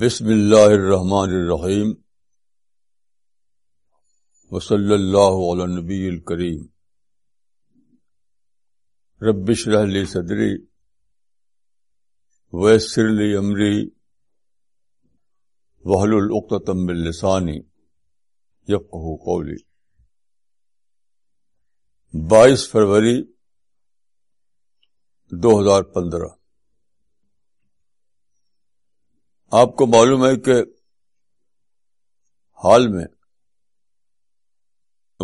بسم اللہ الرحمن الرحیم وصلی اللہ علی نبی الکریم ربش رحلی صدری ویسر لی امری وحل العقتم باللسانی لسانی قولی بائیس فروری دو ہزار پندرہ آپ کو معلوم ہے کہ حال میں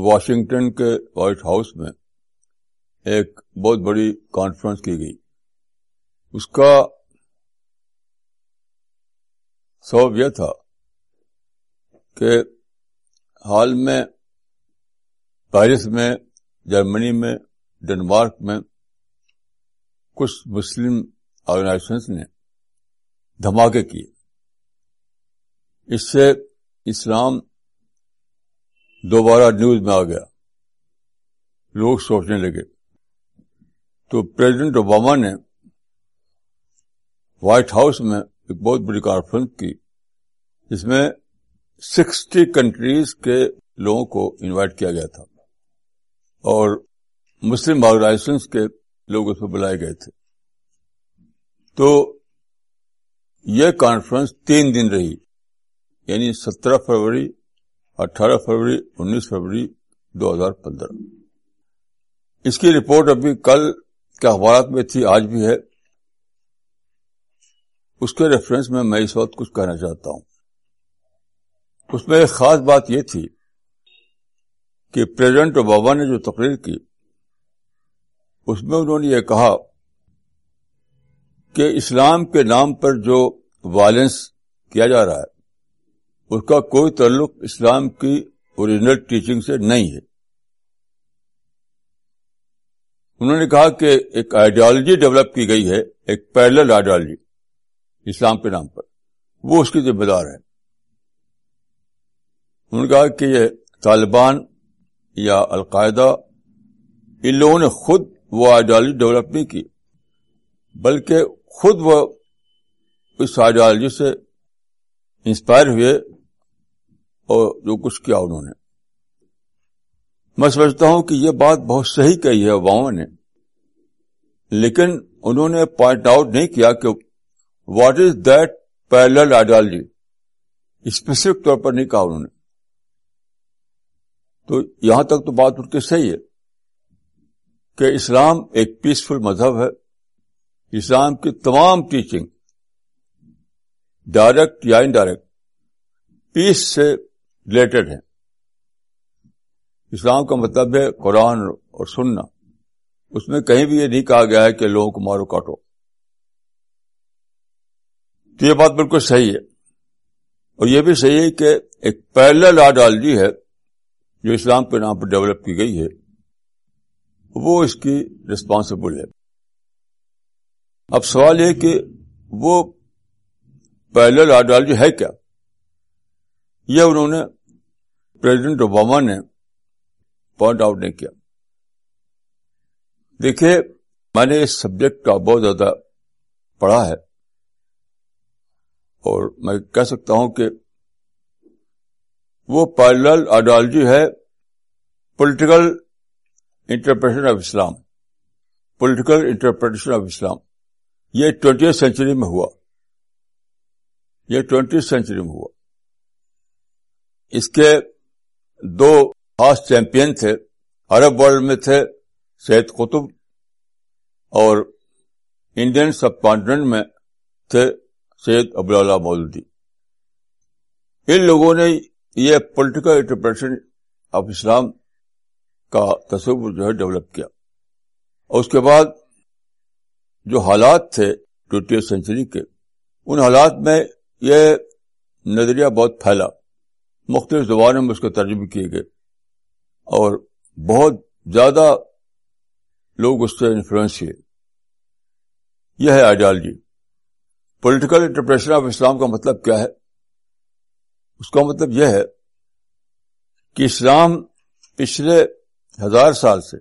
واشنگٹن کے وائٹ ہاؤس میں ایک بہت بڑی کانفرنس کی گئی اس کا سبب یہ تھا کہ حال میں پیرس میں جرمنی میں ڈنمارک میں کچھ مسلم آرگنائزیشنس نے دھماکے کیے اس سے اسلام دوبارہ نیوز میں آ گیا لوگ سوچنے لگے تو پریزیڈنٹ اوباما نے وائٹ ہاؤس میں ایک بہت بڑی کانفرنس کی جس میں سکسٹی کنٹریز کے لوگوں کو انوائٹ کیا گیا تھا اور مسلم آرگنائزیشنس کے لوگ اس میں بلائے گئے تھے تو یہ کانفرنس تین دن رہی یعنی سترہ فروری اٹھارہ فروری انیس فروری دو ہزار پندرہ اس کی رپورٹ ابھی کل کے اخبارات میں تھی آج بھی ہے اس کے ریفرنس میں میں اس وقت کچھ کہنا چاہتا ہوں اس میں ایک خاص بات یہ تھی کہ پریزیڈنٹ اوباما بابا نے جو تقریر کی اس میں انہوں نے یہ کہا کہ اسلام کے نام پر جو وائلنس کیا جا رہا ہے اس کا کوئی تعلق اسلام کی اوریجنل ٹیچنگ سے نہیں ہے انہوں نے کہا کہ ایک آئیڈیالوجی ڈیولپ کی گئی ہے ایک پیرل آئیڈیالوجی اسلام کے نام پر وہ اس کی ذمہ دار ہے انہوں نے کہا کہ یہ طالبان یا القاعدہ ان لوگوں نے خود وہ آئیڈیالوجی ڈیولپ نہیں کی بلکہ خود وہ اس آئیڈیالوجی سے انسپائر ہوئے اور جو کچھ کیا انہوں نے میں سمجھتا ہوں کہ یہ بات بہت صحیح کہی ہے نے لیکن انہوں نے پوائنٹ آؤٹ نہیں کیا کہ what is that parallel ideology specific طور پر نہیں کہا انہوں نے تو یہاں تک تو بات اٹھ کے صحیح ہے کہ اسلام ایک پیسفل مذہب ہے اسلام کی تمام ٹیچنگ ڈائریکٹ یا انڈائریکٹ پیس سے ریلیٹڈ ہے اسلام کا مطلب ہے قرآن اور سننا اس میں کہیں بھی یہ نہیں کہا گیا ہے کہ لوگوں کو مارو کاٹو تو یہ بات بالکل صحیح ہے اور یہ بھی صحیح ہے کہ ایک پیرل آئیڈیالوجی ہے جو اسلام کے نام پر ڈیولپ کی گئی ہے وہ اس کی ریسپانسبل ہے اب سوال یہ کہ وہ پیرل آئیڈیالوجی ہے کیا یہ انہوں نے پریزیڈنٹ اوباما نے پوائنٹ آؤٹ نہیں کیا دیکھیے میں نے اس سبجیکٹ کا بہت زیادہ پڑھا ہے اور میں کہہ سکتا ہوں کہ وہ پیرل آئیڈیالوجی ہے political interpretation of Islam political interpretation of Islam یہ ٹوینٹی سینچری میں ہوا یہ ٹوینٹی سینچری میں ہوا اس کے دو خاص چیمپئن تھے عرب ورلڈ میں تھے سید قطب اور انڈین سب کانٹینٹ میں تھے سید اب مولودی ان لوگوں نے یہ پولیٹیکل انٹرپریشن آف اسلام کا تصور جو ہے ڈیولپ کیا اور اس کے بعد جو حالات تھے ٹوینٹی سینچری کے ان حالات میں یہ نظریہ بہت پھیلا مختلف زبانوں میں اس کے ترجمے کیے گئے اور بہت زیادہ لوگ اس سے انفلوئنس کیے یہ ہے آجال جی پولیٹیکل انٹرپریشن آف اسلام کا مطلب کیا ہے اس کا مطلب یہ ہے کہ اسلام پچھلے ہزار سال سے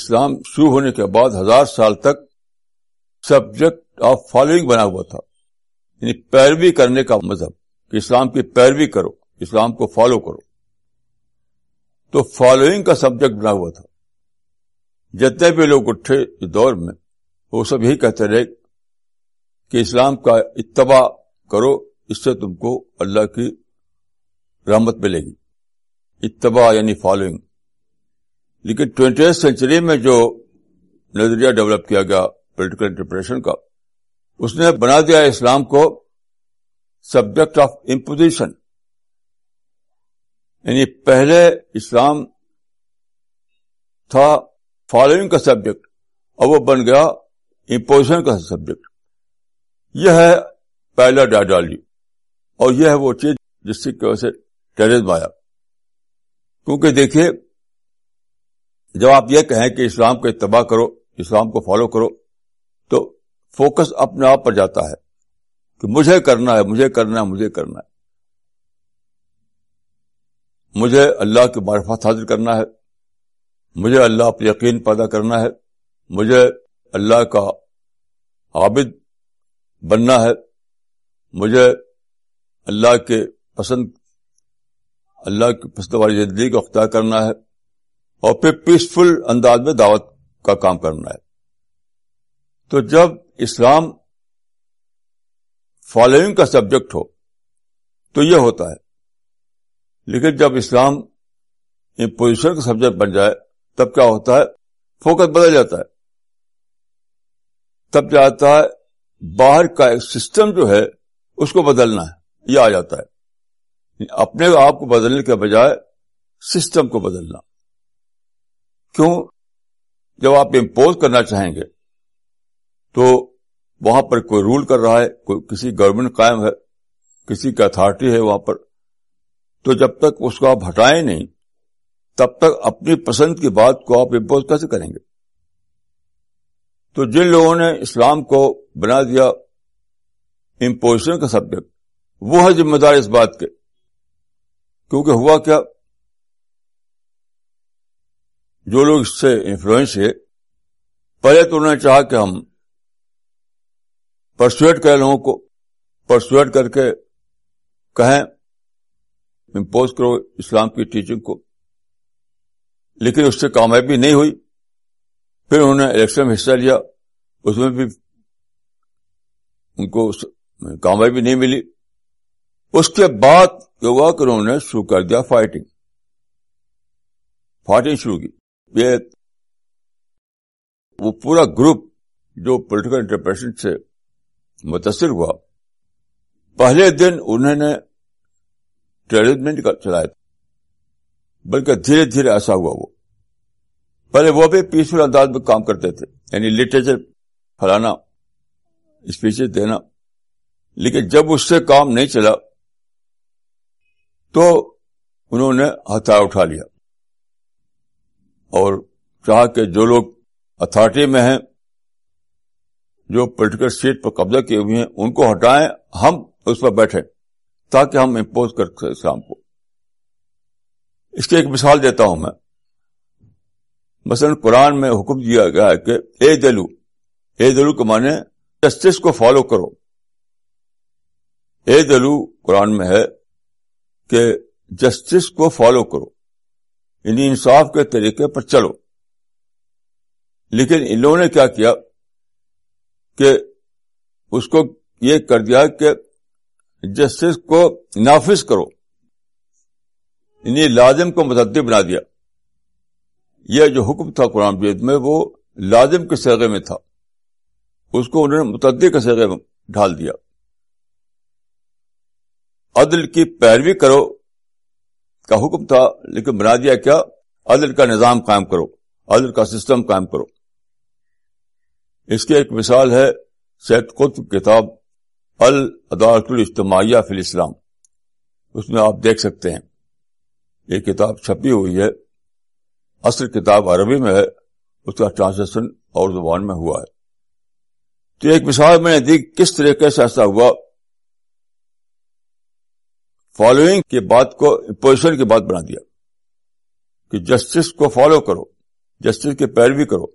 اسلام شروع ہونے کے بعد ہزار سال تک سبجیکٹ آف فالوئنگ بنا ہوا تھا یعنی پیروی کرنے کا مذہب کہ اسلام کی پیروی کرو اسلام کو فالو کرو تو فالوئنگ کا سبجیکٹ بنا ہوا تھا جتنے بھی لوگ اٹھے اس دور میں وہ سب یہی کہتے رہے کہ اسلام کا اتباع کرو اس سے تم کو اللہ کی رحمت ملے گی اتباع یعنی فالوئنگ لیکن ٹوینٹی ایسٹ سینچری میں جو نظریہ ڈیولپ کیا گیا پولیٹیکل انٹرپریشن کا اس نے بنا دیا اسلام کو سبجیکٹ آف امپوزیشن یعنی پہلے اسلام تھا فالوئنگ کا سبجیکٹ اور وہ بن گیا امپوزیشن کا سبجیکٹ یہ ہے پہلا ڈائڈالی اور یہ ہے وہ چیز جس کی وجہ سے ٹیرز بایا کیونکہ دیکھیے جب آپ یہ کہیں کہ اسلام کو اتباہ کرو اسلام کو فالو کرو تو فوکس اپنے آپ پر جاتا ہے کہ مجھے کرنا ہے مجھے کرنا ہے مجھے کرنا ہے مجھے اللہ کی معرفت حاضر کرنا ہے مجھے اللہ پر یقین پیدا کرنا ہے مجھے اللہ کا عابد بننا ہے مجھے اللہ کے پسند اللہ کی پسند والی زندگی کو اختیار کرنا ہے اور پھر پیسفل انداز میں دعوت کا کام کرنا ہے تو جب اسلام فالوئنگ کا سبجیکٹ ہو تو یہ ہوتا ہے لیکن جب اسلام امپوزیشن کا سبجیکٹ بن جائے تب کیا ہوتا ہے فوکس بدل جاتا ہے تب جاتا ہے باہر کا ایک سسٹم جو ہے اس کو بدلنا ہے یہ آ جاتا ہے یعنی اپنے آپ کو بدلنے کے بجائے سسٹم کو بدلنا کیوں جب آپ امپوز کرنا چاہیں گے تو وہاں پر کوئی رول کر رہا ہے کوئی کسی گورنمنٹ قائم ہے کسی کی اتارٹی ہے وہاں پر تو جب تک اس کو آپ ہٹائیں نہیں تب تک اپنی پسند کی بات کو آپ امپوز کیسے کریں گے تو جن لوگوں نے اسلام کو بنا دیا امپوزیشن کا سبجیکٹ وہ ہے ذمہ دار اس بات کے کیونکہ ہوا کیا جو لوگ اس سے انفلوئنس ہے پہلے تو انہوں نے چاہا کہ ہم پرسویٹ کریں لوگوں کو پرسویٹ کر کے کہیں امپوز کرو اسلام کی ٹیچنگ کو لیکن اس سے کامیابی نہیں ہوئی پھر انہوں نے الیکشن میں حصہ لیا اس میں بھی ان کو کامیابی نہیں ملی اس کے بعد یہ ہوا کہ انہوں نے شروع کر دیا فائٹنگ فائٹنگ شروع کی یہ وہ پورا گروپ جو پولیٹیکل انٹرپریشن سے متاثر ہوا پہلے دن انہوں نے ٹریڈمنٹ چلایا بلکہ دھیرے دھیرے ایسا ہوا وہ پہلے وہ بھی پیسفل انداز میں کام کرتے تھے یعنی لٹریچر پھیلانا اسپیچز دینا لیکن جب اس سے کام نہیں چلا تو انہوں نے ہتھیار اٹھا لیا اور چاہ کہ جو لوگ اتارٹی میں ہیں جو پولیٹیکل سیٹ پر قبضہ کیے ہوئے ہیں ان کو ہٹائیں ہم اس پر بیٹھے تاکہ ہم امپوز کر سکیں اسلام کو اس کی ایک مثال دیتا ہوں میں مثلاً قرآن میں حکم دیا گیا ہے کہ اے دلو اے دلو کے مانے جسٹس کو فالو کرو اے دلو قرآن میں ہے کہ جسٹس کو فالو کرو یعنی انصاف کے طریقے پر چلو لیکن انہوں نے کیا کیا کہ اس کو یہ کر دیا کہ جسٹس کو نافذ کرو یعنی لازم کو متدب بنا دیا یہ جو حکم تھا قرآن جیت میں وہ لازم کے سیغے میں تھا اس کو انہوں نے متعدد کے سیگے میں ڈھال دیا عدل کی پیروی کرو کا حکم تھا لیکن بنا دیا کیا عدل کا نظام قائم کرو عدل کا سسٹم قائم کرو اس کی ایک مثال ہے سید قطب کتاب العدالت فی الاسلام اس میں آپ دیکھ سکتے ہیں یہ کتاب چھپی ہوئی ہے اصل کتاب عربی میں ہے اس کا ٹرانسلیشن اور زبان میں ہوا ہے تو ایک مثال میں نے دی کس طریقے سے ایسا ہوا فالوئنگ کے بات کو بات بنا دیا کہ جسٹس کو فالو کرو جسٹس کی پیروی کرو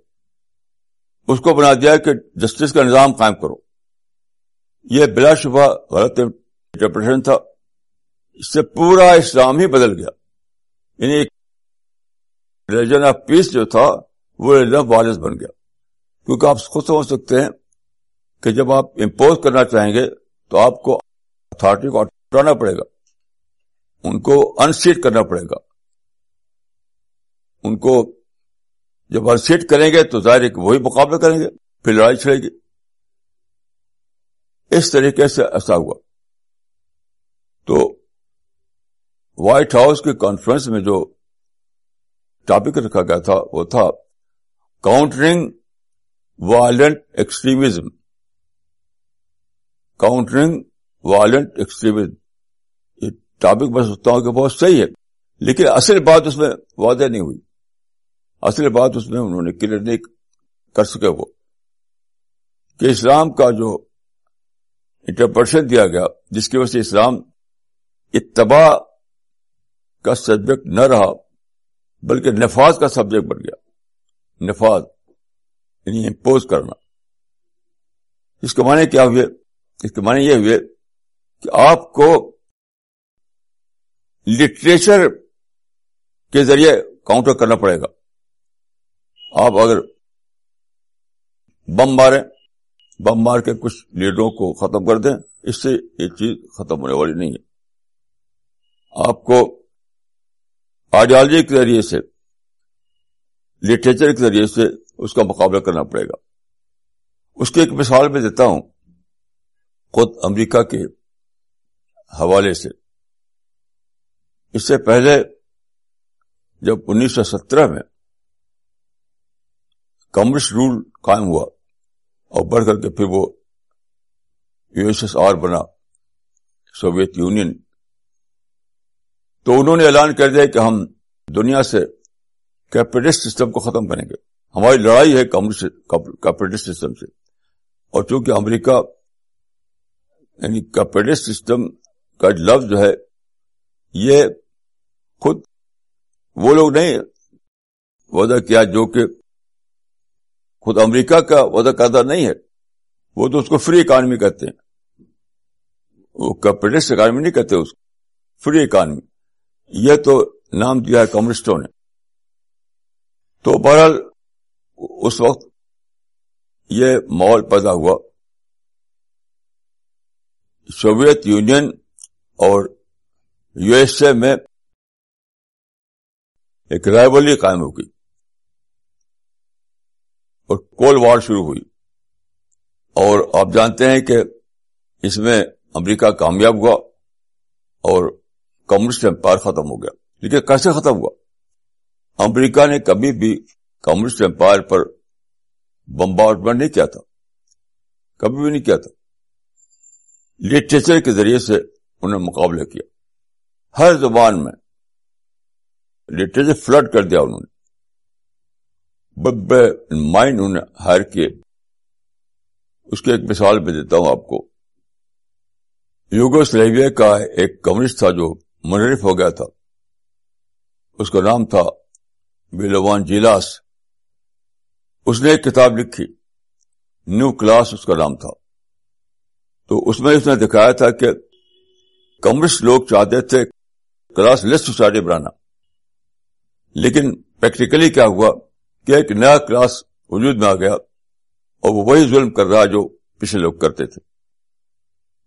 اس کو بنا دیا کہ جسٹس کا نظام قائم کرو یہ بلا شبہ غلط انٹرپریشن تھا اس سے پورا اسلام ہی بدل گیا یعنی ریلیجن آف پیس جو تھا وہ ریلیجن وائلنس بن گیا کیونکہ آپ خود سمجھ سکتے ہیں کہ جب آپ امپوز کرنا چاہیں گے تو آپ کو اتارٹی کو پڑے گا ان کو انسیٹ کرنا پڑے گا ان کو جب سیٹ کریں گے تو ظاہر وہی مقابلہ کریں گے پھر لڑائی چھڑے گی اس طریقے سے ایسا ہوا تو وائٹ ہاؤس کے کانفرنس میں جو ٹاپک رکھا گیا تھا وہ تھا countering violent extremism countering violent extremism یہ ٹاپک میں سوچتا ہوں کہ بہت صحیح ہے لیکن اصل بات اس میں واضح نہیں ہوئی اصل بات اس میں انہوں نے کلیئر نہیں کر سکے وہ کہ اسلام کا جو انٹرپریشن دیا گیا جس کی وجہ سے اسلام اتباع کا سبجیکٹ نہ رہا بلکہ نفاذ کا سبجیکٹ بن گیا نفاذ یعنی امپوز کرنا اس کے معنی کیا ہوئے اس کے معنی یہ ہوئے کہ آپ کو لٹریچر کے ذریعے کاؤنٹر کرنا پڑے گا آپ اگر بم ماریں بم مار کے کچھ لیڈروں کو ختم کر دیں اس سے یہ چیز ختم ہونے والی نہیں ہے آپ کو آئیڈیالوجی کے ذریعے سے لٹریچر کے ذریعے سے اس کا مقابلہ کرنا پڑے گا اس کی ایک مثال میں دیتا ہوں خود امریکہ کے حوالے سے اس سے پہلے جب انیس سو سترہ میں رول قائم ہوا اور بڑھ کر کے پھر وہ یو ایس ایس آر بنا سوویت یونین تو انہوں نے اعلان کر دیا کہ ہم دنیا سے کیپٹلسٹ سسٹم کو ختم کریں گے ہماری لڑائی ہے کیپٹلسٹ سسٹم سے اور چونکہ امریکہ یعنی کیپٹلسٹ سسٹم کا لفظ جو ہے یہ خود وہ لوگ نہیں وعدہ کیا جو کہ خود امریکہ کا وضع کردہ نہیں ہے وہ تو اس کو فری اکانمی کہتے ہیں وہ بٹس اکانمی نہیں کہتے اس فری اکانمی یہ تو نام دیا ہے کمسٹوں نے تو بہرحال اس وقت یہ ماحول پیدا ہوا سوویت یونین اور یو ایس اے میں ایک رائبلی قائم قائم ہوگی اور کول وار شروع ہوئی اور آپ جانتے ہیں کہ اس میں امریکہ کامیاب ہوا اور کمسٹ امپائر ختم ہو گیا لیکن کیسے ختم ہوا امریکہ نے کبھی بھی کمسٹ امپائر پر بمبارٹمنٹ نہیں کیا تھا کبھی بھی نہیں کیا تھا لٹریچر کے ذریعے سے انہوں نے مقابلہ کیا ہر زبان میں لٹریچر فلڈ کر دیا انہوں نے مائنڈ ہائر کیے اس کی ایک مثال میں دیتا ہوں آپ کو یوگوس سلح کا ایک کمسٹ تھا جو منرف ہو گیا تھا اس کا نام تھا بلوان جیلاس اس نے ایک کتاب لکھی نیو کلاس اس کا نام تھا تو اس میں اس نے دکھایا تھا کہ کمسٹ لوگ چاہتے تھے کلاس لیس سوسائٹی بنانا لیکن پریکٹیکلی کیا ہوا کہ ایک نیا کلاس وجود میں آ گیا اور وہ وہی ظلم کر رہا جو پچھلے لوگ کرتے تھے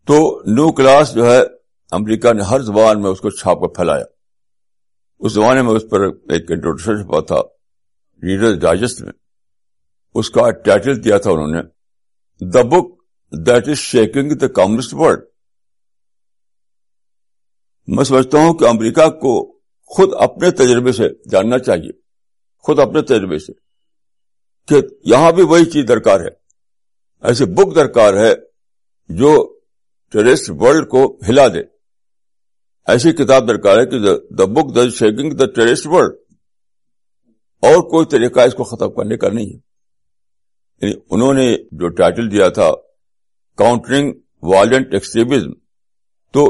تو نیو کلاس جو ہے امریکہ نے ہر زبان میں اس کو چھاپ کر پھیلایا اس زمانے میں اس پر ایک انٹروڈکشن چھپا تھا ریڈر ڈائجسٹ میں اس کا ٹائٹل دیا تھا انہوں نے the book that is shaking the communist world میں سمجھتا ہوں کہ امریکہ کو خود اپنے تجربے سے جاننا چاہیے خود اپنے تجربے سے کہ یہاں بھی وہی چیز درکار ہے ایسی بک درکار ہے جو ٹیرسٹ ورلڈ کو ہلا دے ایسی کتاب درکار ہے کہ دا بک دا شیکنگ دا ٹیرسٹ ورلڈ اور کوئی طریقہ اس کو ختم کرنے کا نہیں ہے یعنی انہوں نے جو ٹائٹل دیا تھا کاؤنٹرنگ وائلنٹ ایکسٹریمزم تو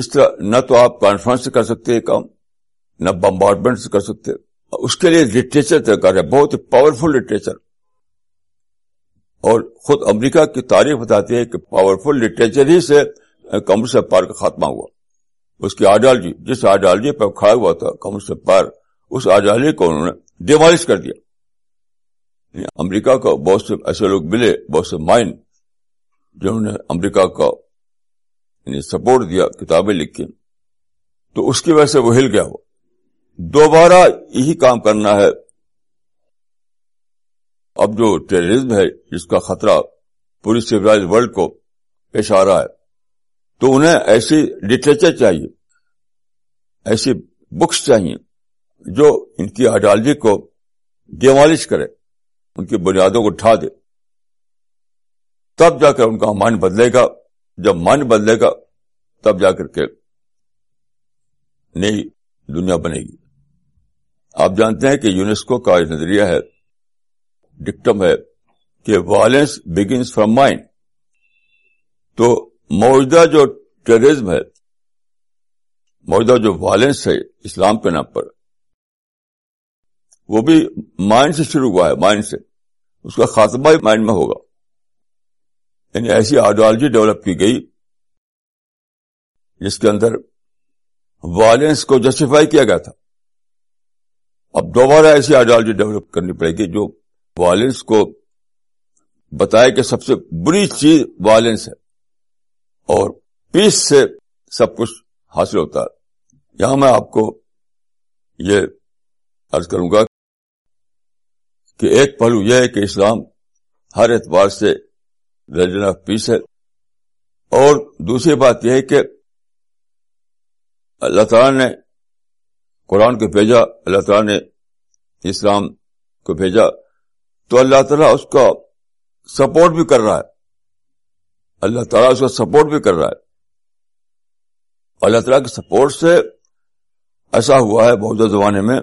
اس طرح نہ تو آپ کانفرنس سے کر سکتے کام نہ بمبارٹمنٹ سے کر سکتے اس کے لیے لٹریچر ہے بہت ہی پاور فل لٹریچر اور خود امریکہ کی تاریخ بتاتی ہے کہ پاور فل لٹریچر ہی سے کمرس پار کا خاتمہ ہوا اس کی آئیڈیالوجی آئیڈیالوجی جس پہ کھڑا ہوا تھا کمرس پار اس آئیڈیالوجی کو انہوں نے ڈیمالش کر دیا یعنی امریکہ کو بہت سے ایسے لوگ ملے بہت سے مائنڈ جنہوں نے امریکہ کا سپورٹ یعنی دیا کتابیں لکھ کے تو اس کی وجہ سے وہ ہل گیا وہ دوبارہ یہی کام کرنا ہے اب جو ٹیررزم ہے جس کا خطرہ پوری سولہ ورلڈ کو پیش آ رہا ہے تو انہیں ایسی لٹریچر چاہیے ایسی بکس چاہیے جو ان کی آئیڈیالوجی کو ڈیمالش کرے ان کی بنیادوں کو اٹھا دے تب جا کر ان کا مائنڈ بدلے گا جب مائنڈ بدلے گا تب جا کر کے نئی دنیا بنے گی آپ جانتے ہیں کہ یونیسکو کا نظریہ ہے ڈکٹم ہے کہ وائلنس بگنس فرام مائنڈ تو موجودہ جو ٹیررزم ہے موجودہ جو وائلنس ہے اسلام کے نام پر وہ بھی مائنڈ سے شروع ہوا ہے مائنڈ سے اس کا خاتمہ بھی مائنڈ میں ہوگا یعنی ایسی آئیڈیالوجی ڈیولپ کی گئی جس کے اندر وائلنس کو جسٹیفائی کیا گیا تھا اب دوبارہ ایسی آئیڈیالوجی ڈیولپ کرنی پڑے گی جو وائلنس کو بتائے کہ سب سے بری چیز وائلنس ہے اور پیس سے سب کچھ حاصل ہوتا ہے یہاں میں آپ کو یہ عرض کروں گا کہ ایک پہلو یہ ہے کہ اسلام ہر اعتبار سے ریلیجن آف پیس ہے اور دوسری بات یہ ہے کہ اللہ تعالی نے قرآن کو بھیجا اللہ تعالیٰ نے اسلام کو بھیجا تو اللہ تعالیٰ اس کا سپورٹ بھی کر رہا ہے اللہ تعالیٰ اس کا سپورٹ بھی کر رہا ہے اللہ تعالیٰ کے سپورٹ سے ایسا ہوا ہے بہت زمانے میں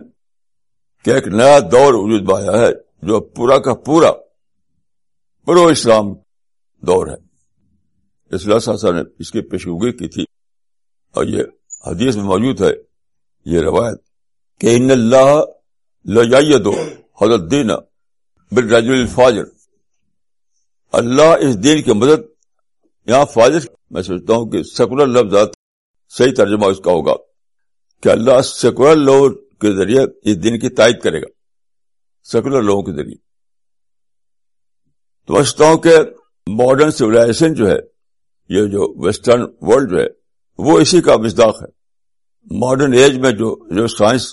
کہ ایک نیا دور وجود بایا ہے جو پورا کا پورا پرو اسلام دور ہے اسلام نے اس کی پیشگوئی کی تھی اور یہ حدیث میں موجود ہے یہ روایت کہ ان اللہ لو حضر الفاجر اللہ اس دین کی مدد یہاں فاضر میں سوچتا ہوں کہ سیکولر لفظ صحیح ترجمہ اس کا ہوگا کہ اللہ سیکولر لو کے ذریعے اس دین کی تائید کرے گا سیکولر لوگوں کے ذریعے تو ہوں کہ ماڈرن سولا جو ہے یہ جو ویسٹرن ورلڈ جو ہے وہ اسی کا مزداق ہے ماڈرن ایج میں جو جو سائنس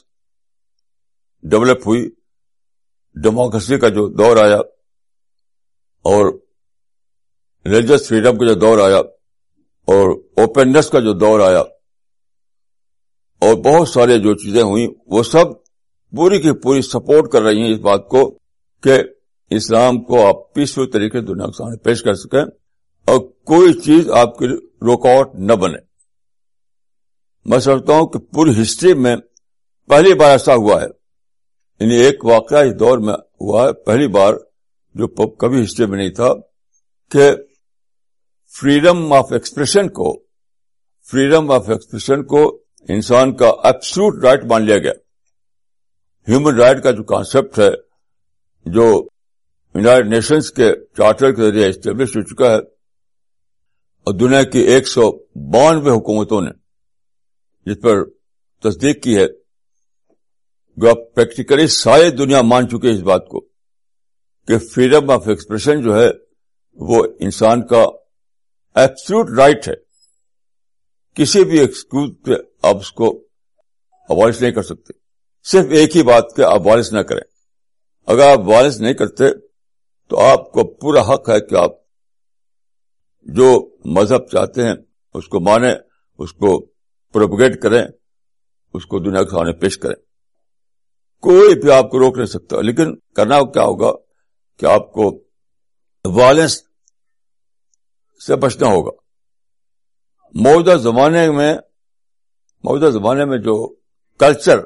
ڈیولپ ہوئی ڈیموکریسی کا جو دور آیا اور ریلیجس فریڈم کا جو دور آیا اور اوپننیس کا جو دور آیا اور بہت سارے جو چیزیں ہوئیں وہ سب پوری کی پوری سپورٹ کر رہی ہیں اس بات کو کہ اسلام کو آپ پیسفل طریقے سے دنیا سامنے پیش کر سکیں اور کوئی چیز آپ کے رکاوٹ نہ بنے میں سمجھتا ہوں کہ پوری ہسٹری میں پہلی بار ایسا ہوا ہے یعنی ایک واقعہ اس دور میں ہوا ہے پہلی بار جو کبھی ہسٹری میں نہیں تھا کہ فریڈم آف ایکسپریشن کو فریڈم آف ایکسپریشن کو انسان کا ایبسلوٹ رائٹ مان لیا گیا ہیومن رائٹ کا جو کانسپٹ ہے جو یونائٹڈ نیشنز کے چارٹر کے ذریعے اسٹیبلش ہو چکا ہے اور دنیا کی ایک سو بانوے حکومتوں نے جس پر تصدیق کی ہے جو آپ پریکٹیکلی ساری دنیا مان چکے اس بات کو کہ فریڈم آف ایکسپریشن جو ہے وہ انسان کا ایپسلوٹ رائٹ ہے کسی بھی ایکسکیوز پہ آپ اس کو نہیں کر سکتے صرف ایک ہی بات کہ آپ وارث نہ کریں اگر آپ وارث نہیں کرتے تو آپ کو پورا حق ہے کہ آپ جو مذہب چاہتے ہیں اس کو مانیں اس کو پروپگیٹ کریں اس کو دنیا کے سامنے پیش کریں کوئی بھی آپ کو روک نہیں سکتا لیکن کرنا کیا ہوگا کہ آپ کو وائلنس سے بچنا ہوگا موجودہ زمانے میں موجودہ زمانے میں جو کلچر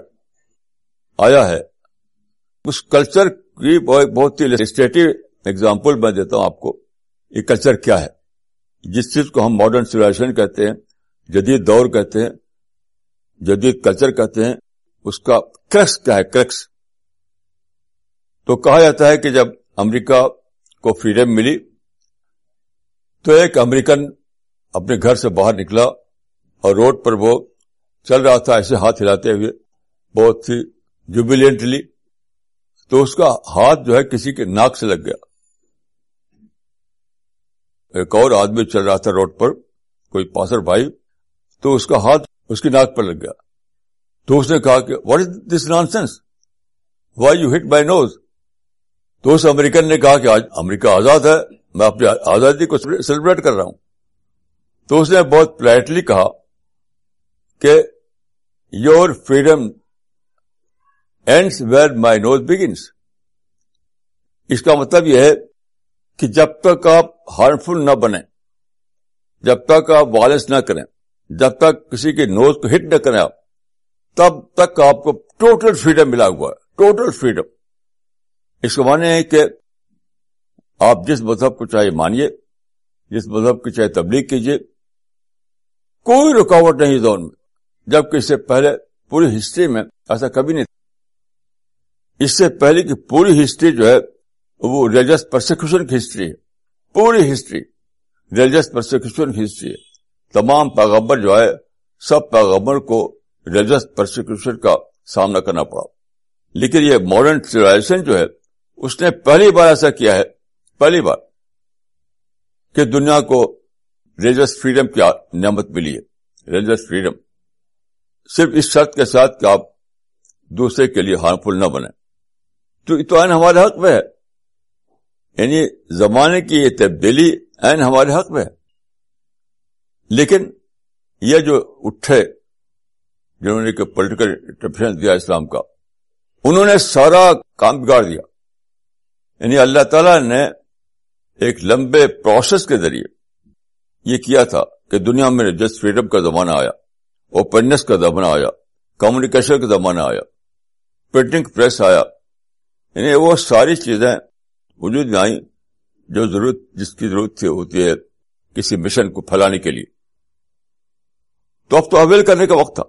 آیا ہے اس کلچر کی بہت ہی اگزامپل میں دیتا ہوں آپ کو یہ کلچر کیا ہے جس چیز کو ہم ماڈرن سیوائزیشن کہتے ہیں جدید دور کہتے ہیں جدید کلچر کہتے ہیں اس کا کرکس کرکس کیا ہے تو کہا جاتا ہے کہ جب امریکہ کو فریڈم ملی تو ایک امریکن اپنے گھر سے باہر نکلا اور روڈ پر وہ چل رہا تھا ایسے ہاتھ ہلاتے ہوئے بہت ہی جوبیلینٹلی تو اس کا ہاتھ جو ہے کسی کے ناک سے لگ گیا ایک اور آدمی چل رہا تھا روڈ پر کوئی پاسر بھائی تو اس کا ہاتھ اس کی ناک پر لگ گیا تو اس نے کہا کہ what is this nonsense why you hit my nose تو اس امریکن نے کہا کہ آج امریکہ آزاد ہے میں اپنی آزادی کو سیلیبریٹ کر رہا ہوں تو اس نے بہت پلائٹلی کہا کہ your freedom ends where my nose begins اس کا مطلب یہ ہے کہ جب تک آپ ہارمفل نہ بنیں جب تک آپ وائلنس نہ کریں جب تک کسی کی نوز کو ہٹ نہ کریں آپ تب تک آپ کو ٹوٹل فریڈم ملا ہوا ہے ٹوٹل فریڈم اس کو مانے ہے کہ آپ جس مذہب کو چاہے مانیے جس مذہب کی چاہے تبلیغ کیجیے کوئی رکاوٹ نہیں دون میں جبکہ اس سے پہلے پوری ہسٹری میں ایسا کبھی نہیں تھا اس سے پہلے کی پوری ہسٹری جو ہے وہ ریلیجس پرسیکوشن کی ہسٹری ہے پوری ہسٹری ریلیجس پرسیکوشن کی ہسٹری ہے تمام پیغمبر جو ہے سب پیغمبر کو ریلیجس پرسیکیوشن کا سامنا کرنا پڑا لیکن یہ ماڈرن سیولاشن جو ہے اس نے پہلی بار ایسا کیا ہے پہلی بار کہ دنیا کو ریلیجس فریڈم کی نعمت ملی ہے ریلیجس فریڈم صرف اس شرط کے ساتھ کہ آپ دوسرے کے لیے ہارمفل نہ بنے تو یہ تو این ہمارے حق میں ہے یعنی زمانے کی یہ تبدیلی این ہمارے حق میں ہے لیکن یہ جو اٹھے جنہوں نے پولیٹیکل دیا اسلام کا انہوں نے سارا کام بگاڑ دیا یعنی اللہ تعالی نے ایک لمبے پروسیس کے ذریعے یہ کیا تھا کہ دنیا میں جس فریڈم کا زمانہ آیا اوپننس کا زمانہ آیا کمیونیکیشن کا زمانہ آیا پرنٹنگ پریس آیا یعنی وہ ساری چیزیں وجود میں آئی جو ضرورت جس کی ضرورت ہوتی ہے کسی مشن کو پھیلانے کے لیے تو اب تو اویل کرنے کا وقت تھا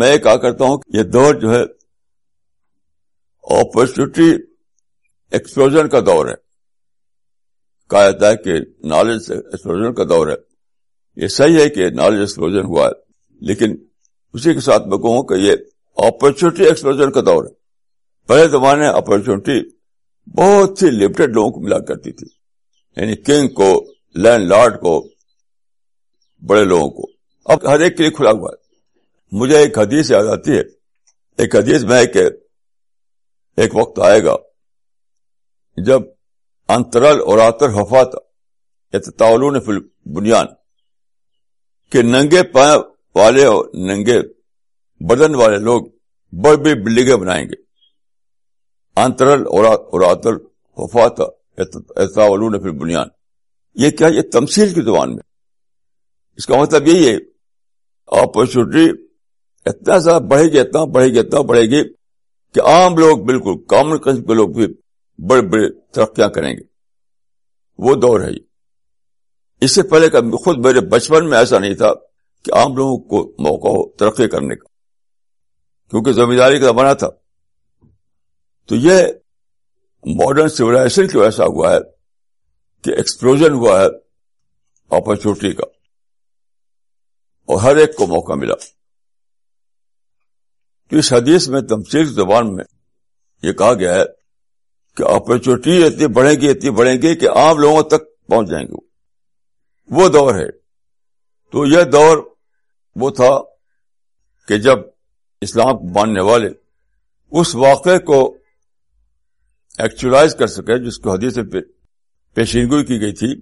میں یہ کہا کرتا ہوں کہ یہ دور جو ہے اپرچونٹی ایکسپلوژ کا دور ہے کہا جاتا ہے کہ نالج ایکسپلوژن کا دور ہے یہ صحیح ہے کہ نالج ایکسپلوژ ہوا ہے لیکن اسی کے ساتھ میں کہوں کہ یہ اپرچونیٹی ایکسپلوژن کا دور ہے پہلے زمانے اپرچونیٹی بہت ہی لمیٹڈ لوگوں کو ملا کرتی تھی یعنی کنگ کو لینڈ لارڈ کو بڑے لوگوں کو اب ہر ایک کے لیے کھلا ہوا ہے مجھے ایک حدیث یاد آتی ہے ایک حدیث میں کہ ایک وقت آئے گا جب انترل اور حفاط ہوفا تھا بنیاد کہ ننگے پائے والے اور ننگے بدن والے لوگ بڑ بڑی بلڈنگیں بنائیں گے انترل اور حفاط ہوفا تھا بنیاد یہ کیا یہ تمثیل کی زبان میں اس کا مطلب یہی ہے اپرچونیٹی اتنا زیادہ بڑھے گی اتنا بڑھے گی اتنا بڑھے گی کہ عام لوگ بالکل کامن قسم کے لوگ بھی بڑے بڑے ترقیاں کریں گے وہ دور ہے اس سے پہلے کا خود میرے بچپن میں ایسا نہیں تھا کہ عام لوگوں کو موقع ہو ترقی کرنے کا کیونکہ زمینداری کا زمانہ تھا تو یہ ماڈرن کی وجہ ایسا ہوا ہے کہ ایکسپلوژن ہوا ہے اپرچونیٹی کا اور ہر ایک کو موقع ملا تو اس حدیث میں تمسیل زبان میں یہ کہا گیا ہے کہ اپرچونیٹی اتنی بڑھیں گی اتنی بڑھیں گی کہ عام لوگوں تک پہنچ جائیں گے وہ دور ہے تو یہ دور وہ تھا کہ جب اسلام ماننے والے اس واقعے کو ایکچولاز کر سکے جس کو حدیث پیشینگوئی کی گئی تھی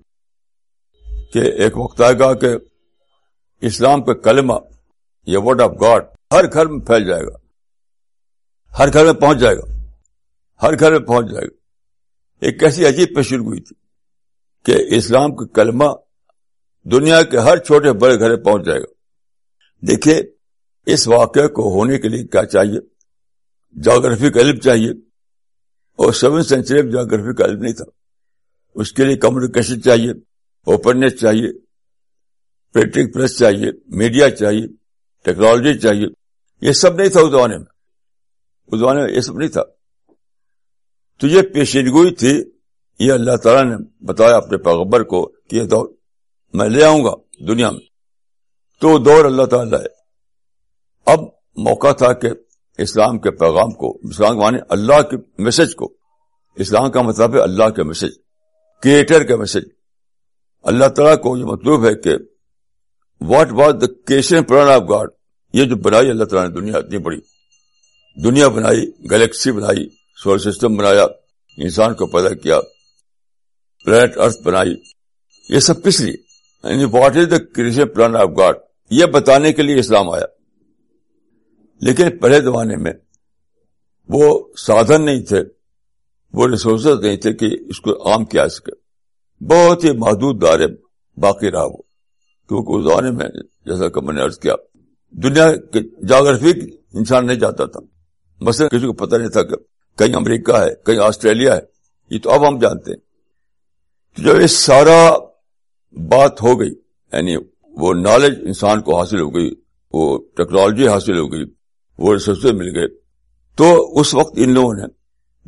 کہ ایک وقت آئے گا کہ اسلام کا کلمہ یا ورڈ آف گاڈ ہر گھر میں پھیل جائے گا ہر گھر میں پہنچ جائے گا ہر گھر میں پہنچ جائے گا ایک کیسی عجیب پیشن ہوئی تھی کہ اسلام کا کلمہ دنیا کے ہر چھوٹے بڑے گھر میں پہنچ جائے گا دیکھیے اس واقعے کو ہونے کے لیے کیا چاہیے جاگرفی کا علم چاہیے اور سیون سینچری میں جاگرفی کا علم نہیں تھا اس کے لیے کمیونیکیشن چاہیے اوپننیس چاہیے پرنٹنگ پریس چاہیے میڈیا چاہیے ٹیکنالوجی چاہیے یہ سب نہیں تھا اس اس زمانے زمانے میں میں یہ سب نہیں تھا تو یہ پیشینگوئی تھی یہ اللہ تعالیٰ نے بتایا اپنے پیغبر کو کہ یہ دور میں لے آؤں گا دنیا میں تو دور اللہ تعالیٰ ہے اب موقع تھا کہ اسلام کے پیغام کو اسلام اللہ کے میسج کو اسلام کا مطلب ہے اللہ کے میسج کریٹر کے میسج اللہ تعالیٰ کو یہ مطلوب ہے کہ what what the creation plan of God یہ جو بنائی اللہ تعالیٰ نے دنیا اتنی بڑی دنیا بنائی گلیکسی بنائی سولر سسٹم بنایا انسان کو پیدا کیا پلانٹ ارتھ بنائی یہ سب کس لیے what is the creation plan of God یہ بتانے کے لیے اسلام آیا لیکن پہلے زمانے میں وہ سادھن نہیں تھے وہ ریسورسز نہیں تھے کہ اس کو عام کیا سکے بہت ہی محدود دارے باقی رہا وہ کیونکہ اس زمانے میں جیسا کہ میں نے ارض کیا دنیا کے جاگرفک انسان نہیں جاتا تھا بس کسی کو پتہ نہیں تھا کہ کہیں امریکہ ہے کہیں آسٹریلیا ہے یہ تو اب ہم جانتے ہیں جب یہ سارا بات ہو گئی یعنی وہ نالج انسان کو حاصل ہو گئی وہ ٹیکنالوجی حاصل ہو گئی وہ ریسورسز مل گئے تو اس وقت ان لوگوں نے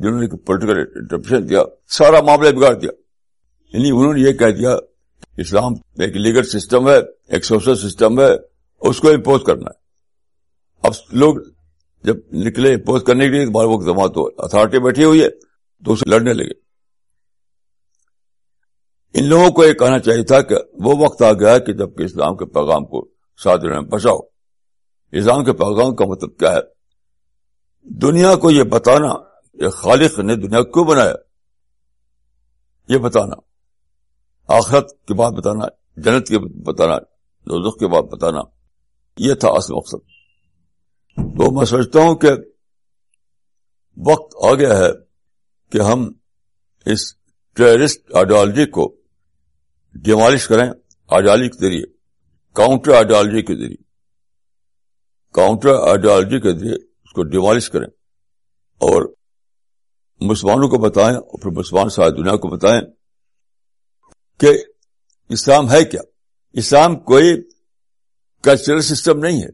جنہوں نے پولیٹیکل انٹرپریشن دیا سارا معاملہ بگاڑ دیا یعنی انہوں نے یہ کہہ دیا اسلام ایک لیگل سسٹم ہے ایک سوشل سسٹم ہے اس کو امپوز کرنا ہے اب لوگ جب نکلے امپوز کرنے کے لیے وہ جمع اتارٹی بیٹھی ہوئی ہے تو اسے لڑنے لگے ان لوگوں کو یہ کہنا چاہیے تھا کہ وہ وقت آ گیا کہ جب کہ اسلام کے پیغام کو ساتھ میں بچاؤ اسلام کے پیغام کا مطلب کیا ہے دنیا کو یہ بتانا کہ خالق نے دنیا کیوں بنایا یہ بتانا آخرت کے بعد بتانا جنت کے بتانا دوزخ کے بعد بتانا یہ تھا اصل مقصد تو میں سمجھتا ہوں کہ وقت آ گیا ہے کہ ہم اس ٹیررسٹ آئیڈیالوجی کو ڈیمالش کریں آئیڈیالوجی کے ذریعے کاؤنٹر آئیڈیالوجی کے ذریعے کاؤنٹر آئیڈیالوجی کے ذریعے اس کو ڈیمالش کریں اور مسلمانوں کو بتائیں اور پھر مسلمان ساری دنیا کو بتائیں کہ اسلام ہے کیا اسلام کوئی کلچرل سسٹم نہیں ہے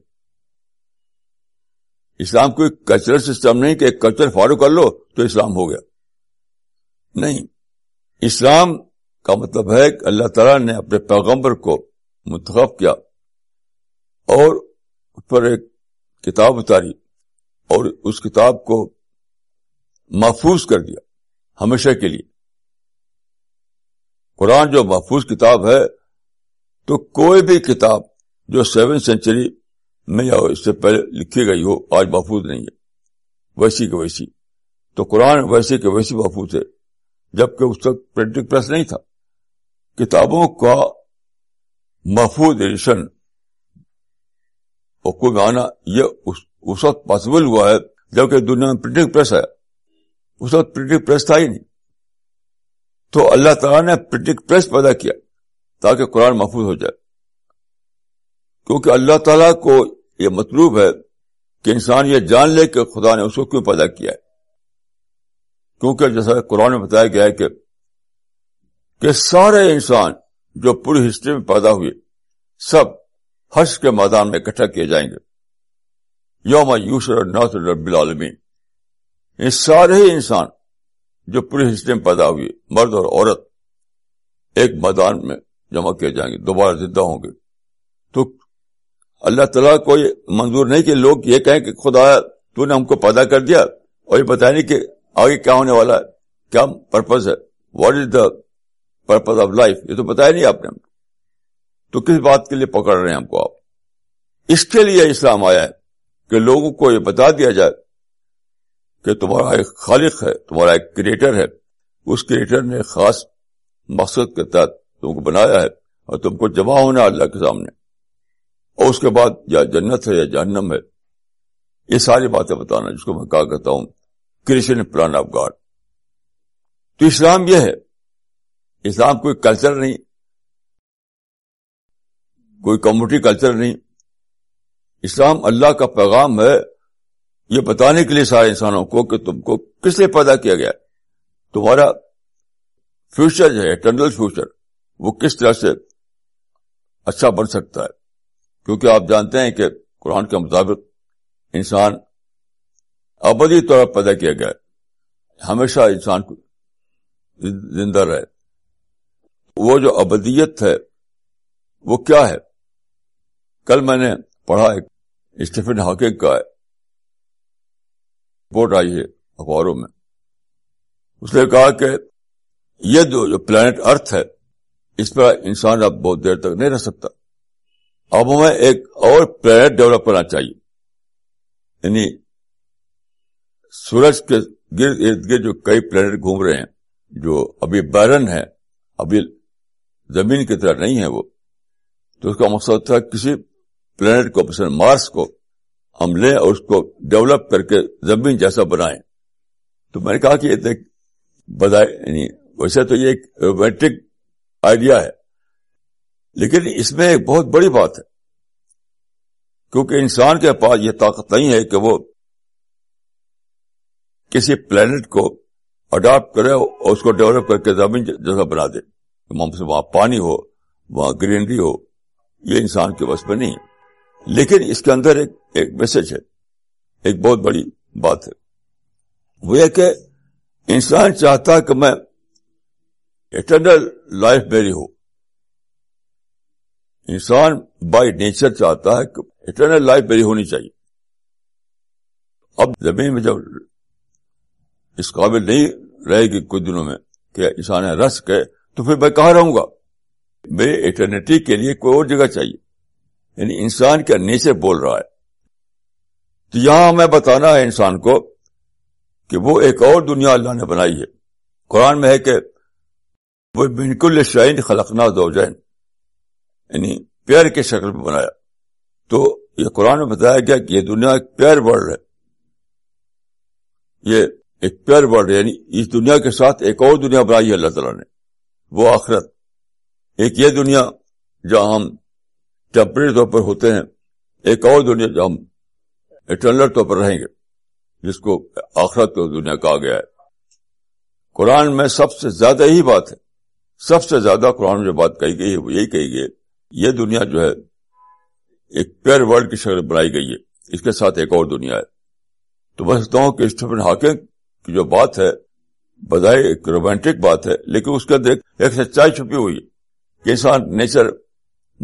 اسلام کوئی کلچرل سسٹم نہیں کہ کلچر فالو کر لو تو اسلام ہو گیا نہیں اسلام کا مطلب ہے کہ اللہ تعالی نے اپنے پیغمبر کو منتخب کیا اور اس پر ایک کتاب اتاری اور اس کتاب کو محفوظ کر دیا ہمیشہ کے لیے قرآن جو محفوظ کتاب ہے تو کوئی بھی کتاب جو سیون سینچری میں یا اس سے پہلے لکھی گئی ہو آج محفوظ نہیں ہے ویسی کے ویسی تو قرآن ویسے کے ویسی محفوظ ہے جبکہ اس وقت پرنٹنگ پریس نہیں تھا کتابوں کا محفوظ ایڈیشن کوئی آنا یہ اس وقت پاسبل ہوا ہے جبکہ دنیا میں پرنٹنگ پریس ہے اس وقت پرنٹنگ پریس تھا ہی نہیں تو اللہ تعالیٰ نے پرنٹنگ پریس پیدا کیا تاکہ قرآن محفوظ ہو جائے کیونکہ اللہ تعالیٰ کو یہ مطلوب ہے کہ انسان یہ جان لے کہ خدا نے اس کو کیوں پیدا کیا ہے کیونکہ جیسا قرآن میں بتایا گیا ہے کہ کہ سارے انسان جو پوری ہسٹری میں پیدا ہوئے سب حش کے میدان میں اکٹھا کیے جائیں گے یوم یوسر ناصر بلا سارے ہی انسان جو پوری ہسٹری میں پیدا ہوئی مرد اور عورت ایک میدان میں جمع کیے جائیں گے دوبارہ زندہ ہوں گے تو اللہ تعالیٰ کو یہ منظور نہیں کہ لوگ یہ کہیں کہ خدا تو نے ہم کو پیدا کر دیا اور یہ بتانے نہیں کہ آگے کیا ہونے والا ہے کیا پرپز ہے what is the purpose of life یہ تو بتایا نہیں آپ نے ہم کس بات کے لیے پکڑ رہے ہیں ہم کو آپ اس کے لیے اسلام آیا ہے کہ لوگوں کو یہ بتا دیا جائے کہ تمہارا ایک خالق ہے تمہارا ایک کریٹر ہے اس کریٹر نے خاص مقصد کے تحت تم کو بنایا ہے اور تم کو جمع ہونا اللہ کے سامنے اور اس کے بعد یا جنت ہے یا جہنم ہے یہ ساری باتیں بتانا جس کو میں کہا کہتا ہوں کرشن پلان آف گاڈ تو اسلام یہ ہے اسلام کوئی کلچر نہیں کوئی کمیونٹی کلچر نہیں اسلام اللہ کا پیغام ہے یہ بتانے کے لیے سارے انسانوں کو کہ تم کو کس لیے پیدا کیا گیا تمہارا فیوچر جو ہے ٹرنل فیوچر وہ کس طرح سے اچھا بن سکتا ہے کیونکہ آپ جانتے ہیں کہ قرآن کے مطابق انسان ابدی طور پر پیدا کیا گیا ہمیشہ انسان کو زندہ رہے وہ جو ابدیت ہے وہ کیا ہے کل میں نے پڑھا ایک اسٹیفن ہاکنگ کا ہے رپورٹ آئی ہے اخباروں میں اس نے کہا کہ یہ جو پلانٹ ارتھ ہے اس پر انسان اب بہت دیر تک نہیں رہ سکتا اب ہمیں ایک اور پلانٹ ڈیولپ کرنا چاہیے یعنی سورج کے گرد ارد گرد جو کئی پلانٹ گھوم رہے ہیں جو ابھی بیرن ہے ابھی زمین کی طرح نہیں ہے وہ تو اس کا مقصد تھا کسی پلانٹ کو مارس کو ہم لیں اور اس کو ڈیولپ کر کے زمین جیسا بنائیں تو میں نے کہا کہ یہ بدائے یعنی ویسے تو یہ ایک رومینٹک آئیڈیا ہے لیکن اس میں ایک بہت بڑی بات ہے کیونکہ انسان کے پاس یہ طاقت نہیں ہے کہ وہ کسی پلانٹ کو اڈاپٹ کرے اور اس کو ڈیولپ کر کے زمین جی-، جیسا بنا دے وہاں پانی ہو وہاں گرینری ہو یہ انسان کے وس میں نہیں ہے لیکن اس کے اندر ایک ایک میسج ہے ایک بہت بڑی بات ہے وہ یہ کہ انسان چاہتا ہے کہ میں اٹرنل لائف میری ہو انسان بائی نیچر چاہتا ہے کہ اٹرنل لائف میری ہونی چاہیے اب زمین میں جب اس قابل نہیں رہے گی کچھ دنوں میں کہ انسان رس کے تو پھر میں کہاں رہوں گا میری اٹرنیٹی کے لیے کوئی اور جگہ چاہیے یعنی انسان کے نیچے بول رہا ہے تو یہاں ہمیں بتانا ہے انسان کو کہ وہ ایک اور دنیا اللہ نے بنائی ہے قرآن میں ہے کہ وہ بالکل شعین خلقنا دو جین یعنی پیار کی شکل میں بنایا تو یہ قرآن میں بتایا گیا کہ یہ دنیا ایک پیار ورلڈ ہے یہ ایک پیار ورلڈ ہے یعنی اس دنیا کے ساتھ ایک اور دنیا بنائی ہے اللہ تعالیٰ نے وہ آخرت ایک یہ دنیا جہاں ہم طور پر ہوتے ہیں ایک اور دنیا جو ہم طور پر رہیں گے جس کو آخرت کو دنیا کہا گیا ہے قرآن میں سب سے زیادہ یہی بات ہے سب سے زیادہ قرآن جو بات کہی کہی گئی گئی ہے وہ یہی یہ دنیا جو ہے ایک پیئر ورلڈ کی شکل بنائی گئی ہے اس کے ساتھ ایک اور دنیا ہے تو میں سمجھتا ہوں کہ اسٹیفن ہاکنگ کی جو بات ہے بدائے ایک رومانٹک بات ہے لیکن اس کے اندر ایک سچائی چھپی ہوئی ہے کہ انسان نیچر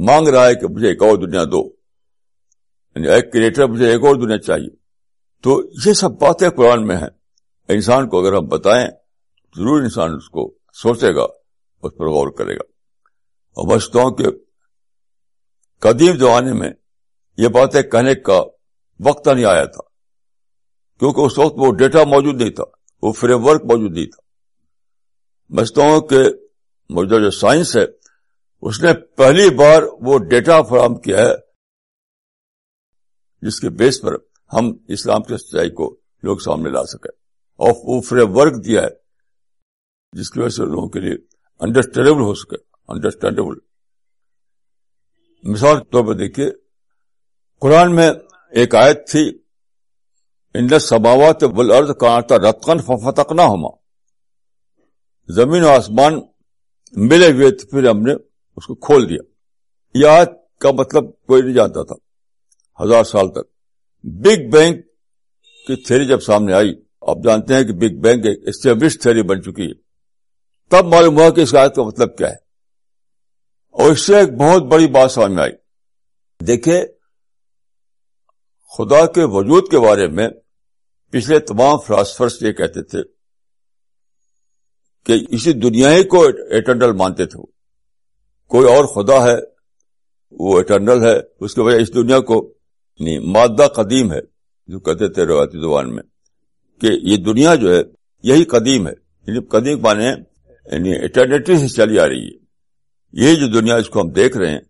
مانگ رہا ہے کہ مجھے ایک اور دنیا دو یعنی ایک کریٹر مجھے ایک اور دنیا چاہیے تو یہ سب باتیں قرآن میں ہیں انسان کو اگر ہم بتائیں ضرور انسان اس کو سوچے گا اس پر غور کرے گا اور بچتا ہوں کہ قدیم زمانے میں یہ باتیں کہنے کا وقت نہیں آیا تھا کیونکہ اس وقت وہ ڈیٹا موجود نہیں تھا وہ فریم ورک موجود نہیں تھا ہوں کہ مردہ جو سائنس ہے اس نے پہلی بار وہ ڈیٹا فراہم کیا ہے جس کے بیس پر ہم اسلام کی سچائی کو لوگ سامنے لا سکے اور وہ فریم ورک دیا ہے جس کی وجہ سے لوگوں کے لیے انڈرسٹینڈیبل ہو سکے انڈرسٹینڈیبل مثال کے طور پر دیکھیے قرآن میں ایک آیت تھی ان سماوات بل ارد کانتا رتکن ففا تک نہ زمین و آسمان ملے ہوئے تھے پھر ہم نے اس کو کھول دیا کا مطلب کوئی نہیں جانتا تھا ہزار سال تک بگ بینگ کی تھیری جب سامنے آئی آپ جانتے ہیں کہ بگ بینگ ایک اسٹیبلش تھیری بن چکی ہے تب معلوم ہوا کہ اس آیت کا مطلب کیا ہے اور اس سے ایک بہت بڑی بات سامنے آئی دیکھیے خدا کے وجود کے بارے میں پچھلے تمام فلاسفرس یہ کہتے تھے کہ اسی دنیا ہی کو ایٹرنل مانتے تھے کوئی اور خدا ہے وہ اٹرنل ہے اس کی وجہ اس دنیا کو نہیں یعنی مادہ قدیم ہے جو کہتے تھے روایتی زبان میں کہ یہ دنیا جو ہے یہی قدیم ہے یعنی قدیم مانے یعنی سے چلی آ رہی ہے یہ جو دنیا اس کو ہم دیکھ رہے ہیں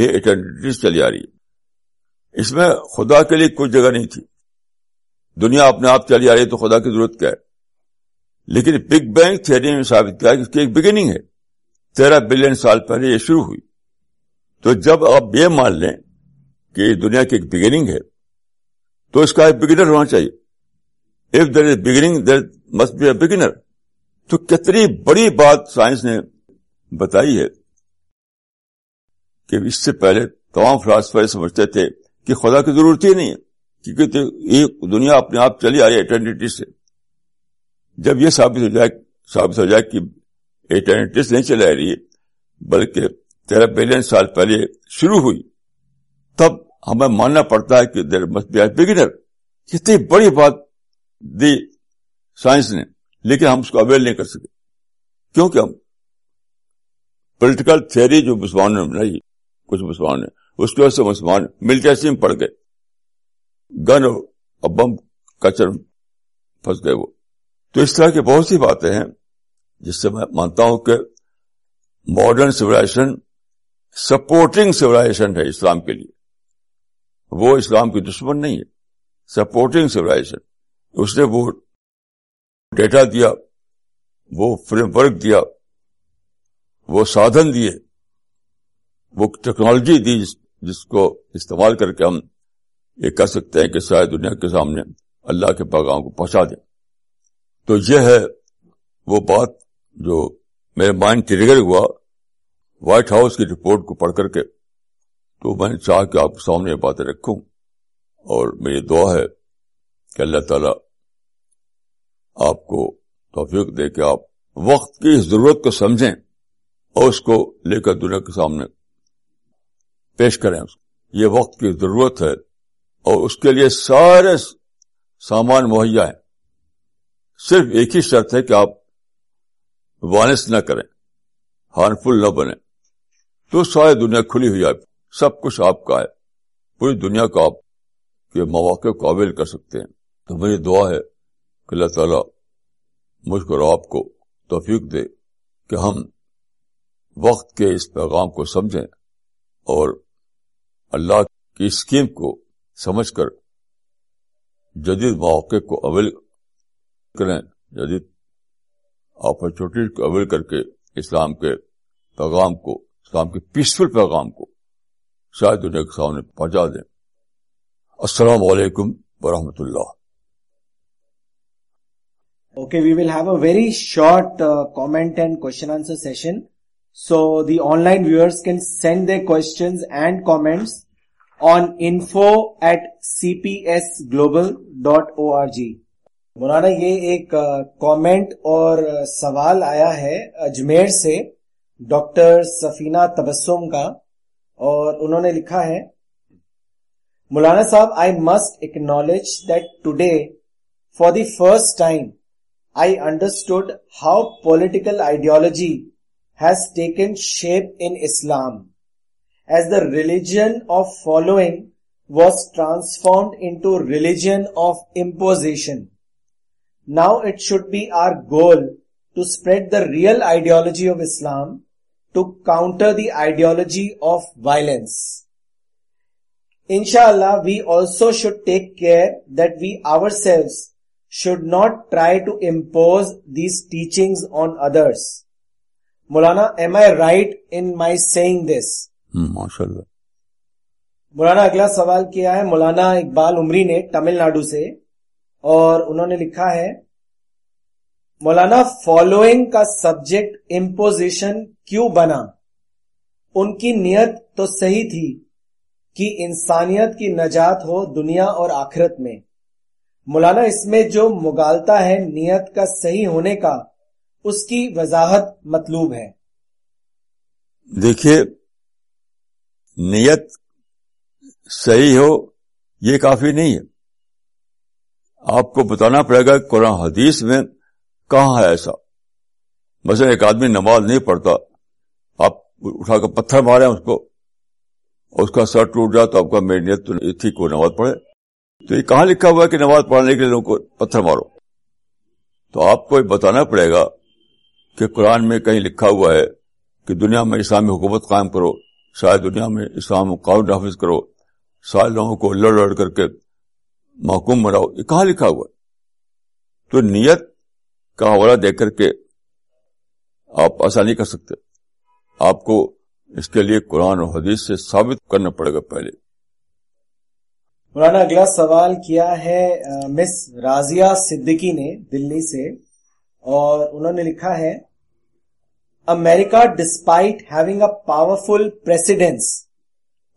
یہ اٹرنیٹی سے چلی آ رہی ہے اس میں خدا کے لیے کچھ جگہ نہیں تھی دنیا اپنے آپ چلی آ رہی ہے تو خدا کی ضرورت کیا ہے لیکن بگ بینگ تھری میں ثابت کیا کہ اس کی ایک بگننگ ہے تیرہ بلین سال پہلے یہ شروع ہوئی تو جب آپ یہ مان لیں کہ دنیا کی ایک بگننگ ہے تو اس کا ایک بگنر بگنر ہونا چاہیے if is beginning must be a تو کتنی بڑی بات سائنس نے بتائی ہے کہ اس سے پہلے تمام فلاسفر سمجھتے تھے کہ خدا کی ضرورت ہی نہیں ہے کیونکہ یہ دنیا اپنے آپ چلی آ رہی ہے جب یہ ثابت ہو جائے ثابت ہو جائے کہ نہیں چلا رہی ہے بلکہ تیرہ بلین سال پہلے شروع ہوئی تب ہمیں ماننا پڑتا ہے کہ دیر بی آئی بگنر کتنی بڑی بات دی سائنس نے لیکن ہم اس کو اویل نہیں کر سکے کیونکہ ہم پولیٹیکل تھیوری جو مسلمانوں نے بنائی کچھ مسلمانوں نے اس کی وجہ سے مسلمان میں پڑ گئے گن اور بم کچر پھنس گئے وہ تو اس طرح کی بہت سی باتیں ہیں جس سے میں مانتا ہوں کہ ماڈرن سولاشن سپورٹنگ سولاشن ہے اسلام کے لیے وہ اسلام کی دشمن نہیں ہے سپورٹنگ سولاشن اس نے وہ ڈیٹا دیا وہ فریم ورک دیا وہ سادھن دیے وہ ٹیکنالوجی دی جس جس کو استعمال کر کے ہم یہ کہہ سکتے ہیں کہ ساری دنیا کے سامنے اللہ کے پیغام کو پہنچا دیں تو یہ ہے وہ بات جو میرے مائنڈ ٹریگر ہوا وائٹ ہاؤس کی رپورٹ کو پڑھ کر کے تو میں نے چاہ کے آپ کے سامنے باتیں رکھوں اور میری دعا ہے کہ اللہ تعالی آپ کو توفیق دے کے آپ وقت کی ضرورت کو سمجھیں اور اس کو لے کر دنیا کے سامنے پیش کریں یہ وقت کی ضرورت ہے اور اس کے لیے سارے سامان مہیا ہے صرف ایک ہی شرط ہے کہ آپ وانس نہ کریں ہارمفل نہ بنے تو ساری دنیا کھلی ہوئی آپ سب کچھ آپ کا ہے پوری دنیا کا آپ کے مواقع کو اویل کر سکتے ہیں تو میری دعا ہے کہ اللہ تعالی مجھ کو آپ کو توفیق دے کہ ہم وقت کے اس پیغام کو سمجھیں اور اللہ کی اسکیم کو سمجھ کر جدید مواقع کو اویل کریں جدید کو اویل کر کے اسلام کے پیغام کو اسلام کے پیسفل پیغام کو شاید دنیا کے سامنے پہنچا دیں okay we will have a very short comment and very session so the online viewers can send the online and can on info at C P S global dot O R G مولانا یہ ایک comment اور سوال آیا ہے اجمیر سے doctor سفینہ تبسم کا اور انہوں نے لکھا ہے مولانا صاحب I must acknowledge that today for the first time I understood how political ideology has taken shape in Islam as the religion of following was transformed into religion of imposition now it should be our goal to spread the real ideology of Islam to counter the ideology of violence ان شاء اللہ we also should take care that we our self should not try to impose these things on others Maulana am I right in my Sasha اللہ مولانا اگلا سوال کیا ہے مولانا اقبال امری نے تمل ناڈو سے اور انہوں نے لکھا ہے مولانا فالوئنگ کا سبجیکٹ امپوزیشن کیوں بنا ان کی نیت تو صحیح تھی کہ انسانیت کی نجات ہو دنیا اور آخرت میں مولانا اس میں جو مغالتا ہے نیت کا صحیح ہونے کا اس کی وضاحت مطلوب ہے دیکھیے نیت صحیح ہو یہ کافی نہیں ہے آپ کو بتانا پڑے گا کہ قرآن حدیث میں کہاں ہے ایسا مثلا ایک آدمی نماز نہیں پڑھتا آپ اٹھا کر پتھر مارے اس اس کو کا سر ٹوٹ جائے تو آپ کا میری نیت تو تھی کو نماز پڑھے تو یہ کہاں لکھا ہوا ہے کہ نماز پڑھنے کے لوگوں کو پتھر مارو تو آپ کو یہ بتانا پڑے گا کہ قرآن میں کہیں لکھا ہوا ہے کہ دنیا میں اسلامی حکومت قائم کرو شاید دنیا میں اسلام قابل نافذ کرو سارے لوگوں کو لڑ لڑ کر کے محکوم بناؤ یہ کہاں لکھا ہوا تو نیت کا حوالہ دے کر کے آپ آسانی کر سکتے آپ کو اس کے لیے قرآن و حدیث سے ثابت کرنا پڑے گا پہلے مولانا اگلا سوال کیا ہے مس رازیا صدیقی نے دلی سے اور انہوں نے لکھا ہے America despite having a powerful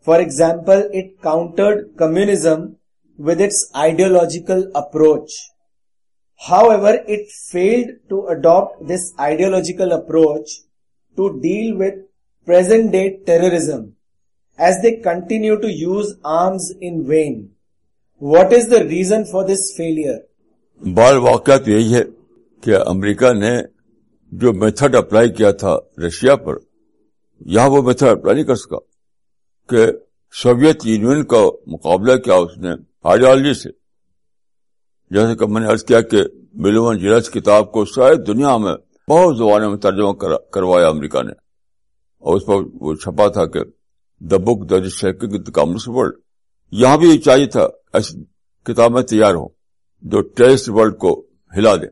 for example it countered communism with its ideological approach. However, it failed to adopt this ideological approach to deal with present day terrorism as they continue to use arms in vain. What is the reason for this failure? بال واقعات یہی ہے کہ امریکہ نے جو method apply کیا تھا Russia پر یہاں وہ میتھڈ اپلائی نہیں کر سکا کہ سوویت یونین کا مقابلہ کیا اس نے سے جیسے کہ میں نے کیا کہ ملون کتاب کو شاید دنیا میں بہت زبانوں میں ترجمہ کروایا امریکہ نے اور اس پر وہ چھپا تھا کہ دا بک دا کامرس ولڈ یہاں بھی چاہیے تھا ایسی کتابیں تیار ہوں جو ٹیسٹ ولڈ کو ہلا دے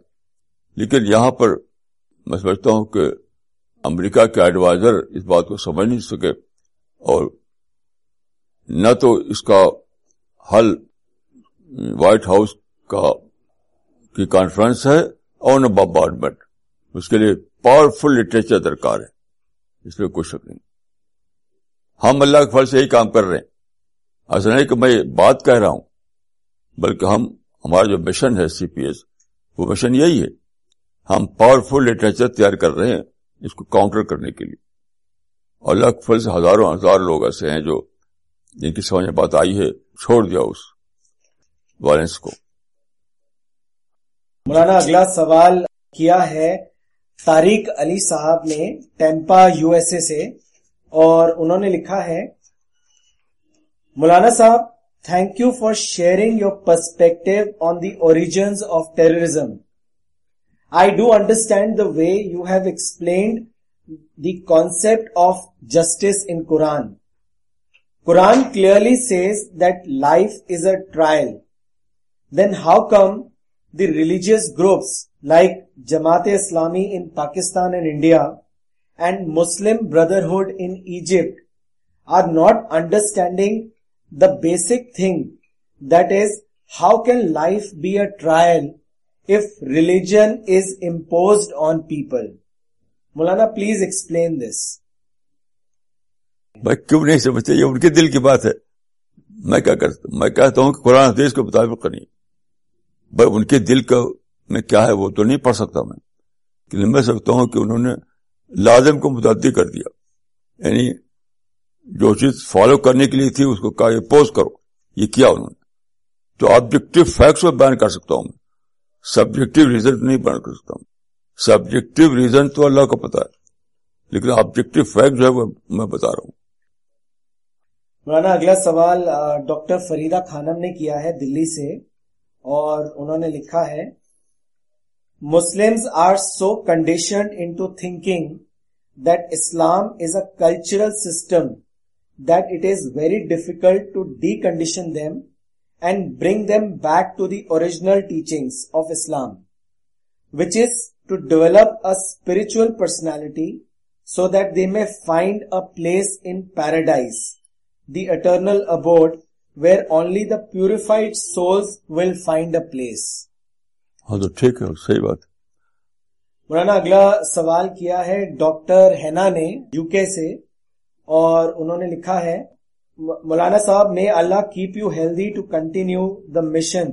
لیکن یہاں پر میں سمجھتا ہوں کہ امریکہ کے ایڈوائزر اس بات کو سمجھ نہیں سکے اور نہ تو اس کا حل وائٹ ہاؤس کا کی کانفرنس ہے اور نہ بمبارڈمنٹ اس کے لیے پاور فل لٹریچر درکار ہے اس میں کوئی شک نہیں ہم اللہ کے فل سے یہی کام کر رہے ہیں ایسا نہیں کہ میں بات کہہ رہا ہوں بلکہ ہم ہمارا جو مشن ہے سی پی ایس وہ مشن یہی ہے ہم پاور فل لٹریچر تیار کر رہے ہیں اس کو کاؤنٹر کرنے کے لیے اللہ کے فل سے ہزاروں ہزار لوگ ایسے ہیں جو جن کی سمجھ میں بات آئی ہے چھوڑ دیا اس وائلنس کو مولانا اگلا سوال کیا ہے تاریخ علی صاحب نے ٹیمپا یو ایس اے سے اور انہوں نے لکھا ہے مولانا صاحب thank you for sharing your perspective on the origins of terrorism I do understand the way you have explained the concept of justice in Quran Quran clearly says that life is a trial. Then how come the religious groups like Jamaat-e-Islami in Pakistan and India and Muslim Brotherhood in Egypt are not understanding the basic thing, that is, how can life be a trial if religion is imposed on people? Maulana, please explain this. میں کیوں نہیں سمجھتے یہ ان کے دل کی بات ہے میں کیا کرتا ہوں میں کہتا ہوں کہ قرآن حدیث کے مطابق کرنی بھائی ان کے دل کا میں کیا ہے وہ تو نہیں پڑھ سکتا میں میں سمجھتا ہوں کہ انہوں نے لازم کو متعدد کر دیا یعنی جو چیز فالو کرنے کے لیے تھی اس کو کہا یہ پوز کرو یہ کیا انہوں نے تو آبجیکٹو فیکٹس میں بیان کر سکتا ہوں سبجیکٹو ریزن نہیں بیان کر سکتا ہوں سبجیکٹو ریزن تو اللہ کو پتا ہے لیکن آبجیکٹو فیکٹ جو ہے وہ میں بتا رہا ہوں مولانا اگلا سوال ڈاکٹر فریدہ خانم نے کیا ہے دلی سے اور انہوں نے لکھا ہے Muslims are so thinking that Islam is a cultural system that it is very difficult to decondition them and bring them back to the original teachings of Islam which is to develop spiritual personality so that they may find a place in paradise the eternal abode where only the purified souls will find a place. ہاں تو ٹھیک ہے صحیح بات مولانا اگلا سوال کیا ہے ڈاکٹر ہینا نے یو کے سے اور انہوں نے لکھا ہے مولانا صاحب may Allah keep you healthy to continue the mission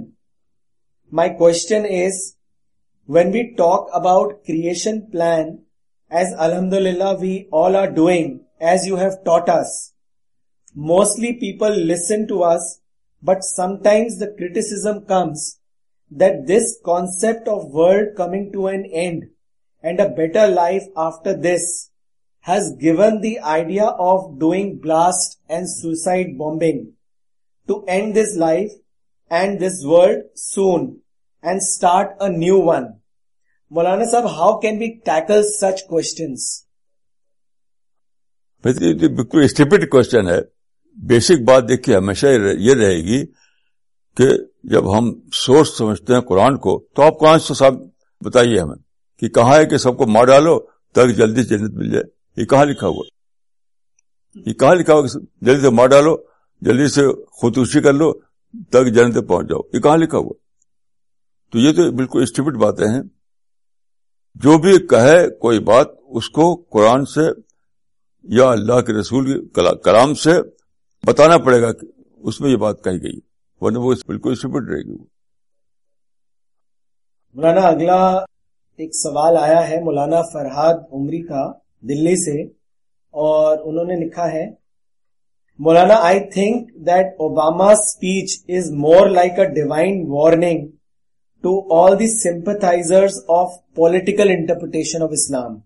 my question is when we talk about creation plan as الحمد للہ we all are doing as you have taught us Mostly people listen to us, but sometimes the criticism comes that this concept of world coming to an end and a better life after this has given the idea of doing blast and suicide bombing to end this life and this world soon and start a new one. Maulana Sahib, how can we tackle such questions? Basically, it is a stupid question. Eh? Basic بات دیکھیے ہمیشہ یہ رہے گی کہ جب ہم سوچ سمجھتے ہیں قرآن کو تو آپ سے صاحب بتائیے ہمیں کہ کہاں ہے کہ سب کو مار ڈالو تاکہ جلدی جلدی جنت مل جائے یہ یہ کہاں کہاں لکھا لکھا ہوا ہوا سے مار ڈالو جلدی سے خودکشی کر لو تاکہ جنت پہنچ جاؤ یہ کہاں لکھا ہوا تو یہ تو بالکل اسٹیپٹ باتیں ہیں جو بھی کہے کوئی بات اس کو قرآن سے یا اللہ کے رسول کلام سے بتانا پڑے گا کہ اس میں یہ بات کہی گئی ورنہ وہ بالکل رہے گی مولانا اگلا ایک سوال آیا ہے مولانا فرحاد عمری کا دلی سے اور انہوں نے لکھا ہے مولانا I think that Obama speech is more like a divine warning to all the damper of political interpretation of Islam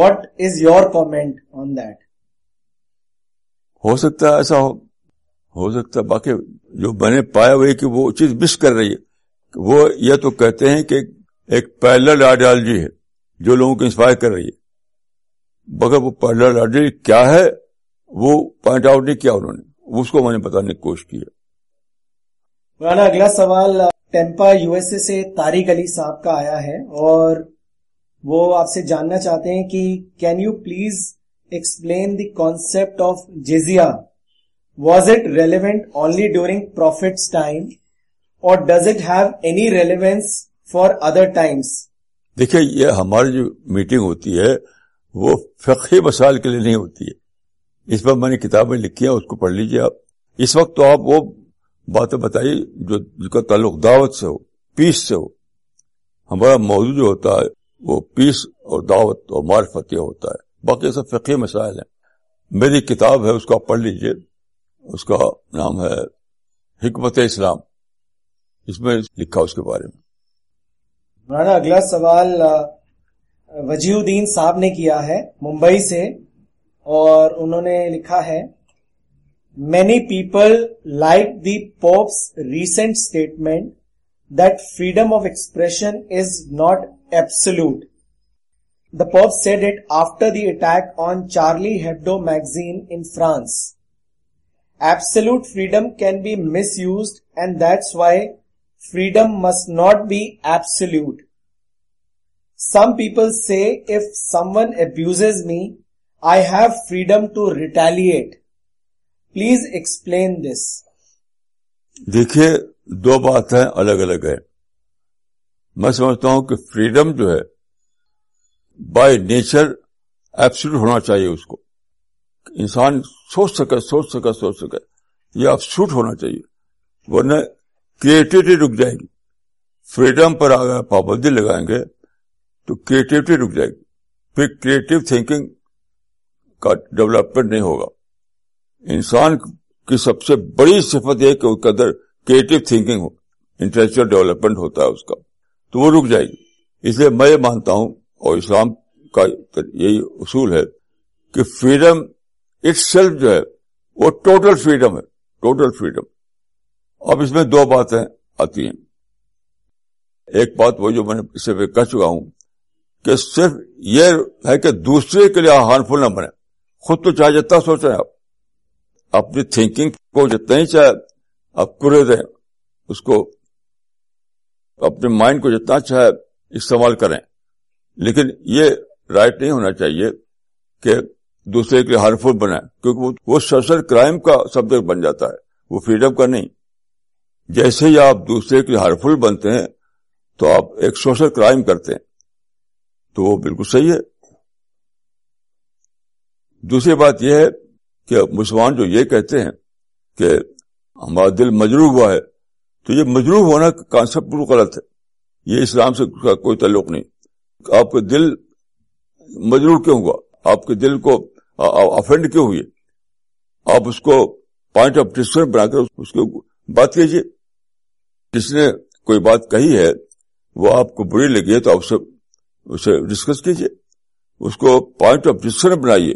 what is your comment on that ہو سکتا ہے ایسا ہو ہو سکتا ہے باقی جو میں نے پایا ہوئی کہ وہ چیز مس کر رہی ہے وہ یہ تو کہتے ہیں کہ ایک پیلر آئیڈیالوجی ہے جو لوگوں کو انسپائر کر رہی ہے بغیر وہ پیلر آئیڈیالوجی کیا ہے وہ پوائنٹ آؤٹ نہیں کیا انہوں نے اس کو میں نے بتانے کی کوشش کی ہے مولانا اگلا سوال ٹیمپا یو ایس اے سے تاریخ علی صاحب کا آیا ہے اور وہ آپ سے جاننا چاہتے ہیں کہ can you please explain the concept of jizya? Was it relevant only during Prophet's time or does it have any relevance for other times? دیکھیے یہ ہماری جو میٹنگ ہوتی ہے وہ فقہی مسائل کے لیے نہیں ہوتی ہے اس پر میں نے کتابیں لکھی ہیں اس کو پڑھ لیجئے آپ اس وقت تو آپ وہ باتیں بتائیے جو جس کا تعلق دعوت سے ہو پیس سے ہو ہمارا موضوع جو ہوتا ہے وہ پیس اور دعوت اور معرفت یہ ہوتا ہے باقی سب فقی مسائل ہیں میری کتاب ہے اس کو آپ پڑھ لیجئے اس کا نام ہے حکمت اسلام اس میں لکھا اس کے بارے میں مولانا اگلا سوال وجی الدین صاحب نے کیا ہے ممبئی سے اور انہوں نے لکھا ہے many people like the Pope's recent statement that freedom of expression is not absolute the Pope said it after the attack on Charlie Hebdo magazine in France absolute freedom can be misuse and that's why freedom must not be absolute some people say if some one abuse me I have freedom to retaliate please explain this دیکھیے دو بات ہیں الگ الگ ہے میں سمجھتا ہوں کہ فریڈم جو ہے بائی نیچر ایپسلوٹ ہونا چاہیے اس کو انسان سوچ سکے سوچ سکے سوچ سکے یہ ایپسلوٹ ہونا چاہیے ورنہ کریٹیوٹی رک جائے گی فریڈم پر اگر پابندی لگائیں گے تو کریٹیوٹی رک جائے گی پھر کریٹو تھنکنگ کا ڈیولپمنٹ نہیں ہوگا انسان کی سب سے بڑی صفت یہ کہ اس کے اندر کریٹو تھنکنگ ہو انٹلیکچل ڈیولپمنٹ ہوتا ہے اس کا تو وہ رک جائے گی اس لیے میں یہ مانتا ہوں اور اسلام کا یہی اصول ہے کہ فریڈم اٹ سیلف جو ہے وہ ٹوٹل فریڈم ہے ٹوٹل فریڈم اب اس میں دو باتیں آتی ہیں ایک بات وہ جو میں اسے پہ کہہ چکا ہوں کہ صرف یہ ہے کہ دوسرے کے لیے ہارمفل نہ بنے خود تو چاہے جتنا سوچیں آپ اپنی تھنکنگ کو جتنا ہی چاہے آپ کرے دیں اس کو اپنے مائنڈ کو جتنا چاہے استعمال کریں لیکن یہ رائٹ نہیں ہونا چاہیے کہ دوسرے کے لیے ہارمفل بنائے کیونکہ وہ سوشل کرائم کا سبجیکٹ بن جاتا ہے وہ فریڈم کا نہیں جیسے ہی آپ دوسرے کے لیے ہارمفل بنتے ہیں تو آپ ایک سوشل کرائم کرتے ہیں تو وہ بالکل صحیح ہے دوسری بات یہ ہے کہ مسلمان جو یہ کہتے ہیں کہ ہمارا دل مجروح ہوا ہے تو یہ مجروح ہونا کانسیپٹ بالکل غلط ہے یہ اسلام سے کوئی تعلق نہیں آپ کے دل مجرور کیوں ہوا آپ کے دل کو افینڈ کیوں ہوئے آپ اس کو پوائنٹ آف ڈسکشن بنا کر اس کو بات کیجیے جس نے کوئی بات کہی ہے وہ آپ کو بری لگی ہے تو آپ سے اسے ڈسکس کیجیے اس کو پوائنٹ آف ڈسکشن بنائیے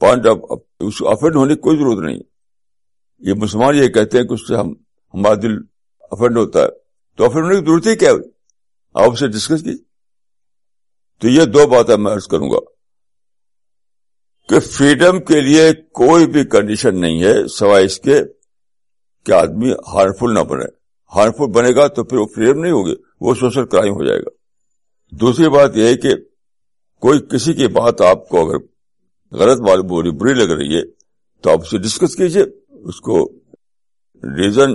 پوائنٹ آف اس کو افینڈ ہونے کی کوئی ضرورت نہیں یہ مسلمان یہ کہتے ہیں کہ اس سے ہمارا دل افینڈ ہوتا ہے تو افینڈ ہونے کی ضرورت ہی کیا آپ اسے ڈسکس کیجیے تو یہ دو باتیں میں عرض کروں گا کہ فریڈم کے لیے کوئی بھی کنڈیشن نہیں ہے سوائے اس کے کہ آدمی ہارمفل نہ بنے ہارمفل بنے گا تو پھر وہ فریڈم نہیں ہوگی وہ سوشل کرائم ہو جائے گا دوسری بات یہ ہے کہ کوئی کسی کی بات آپ کو اگر غلط بات بری بری لگ رہی ہے تو آپ اسے ڈسکس کیجیے اس کو ریزن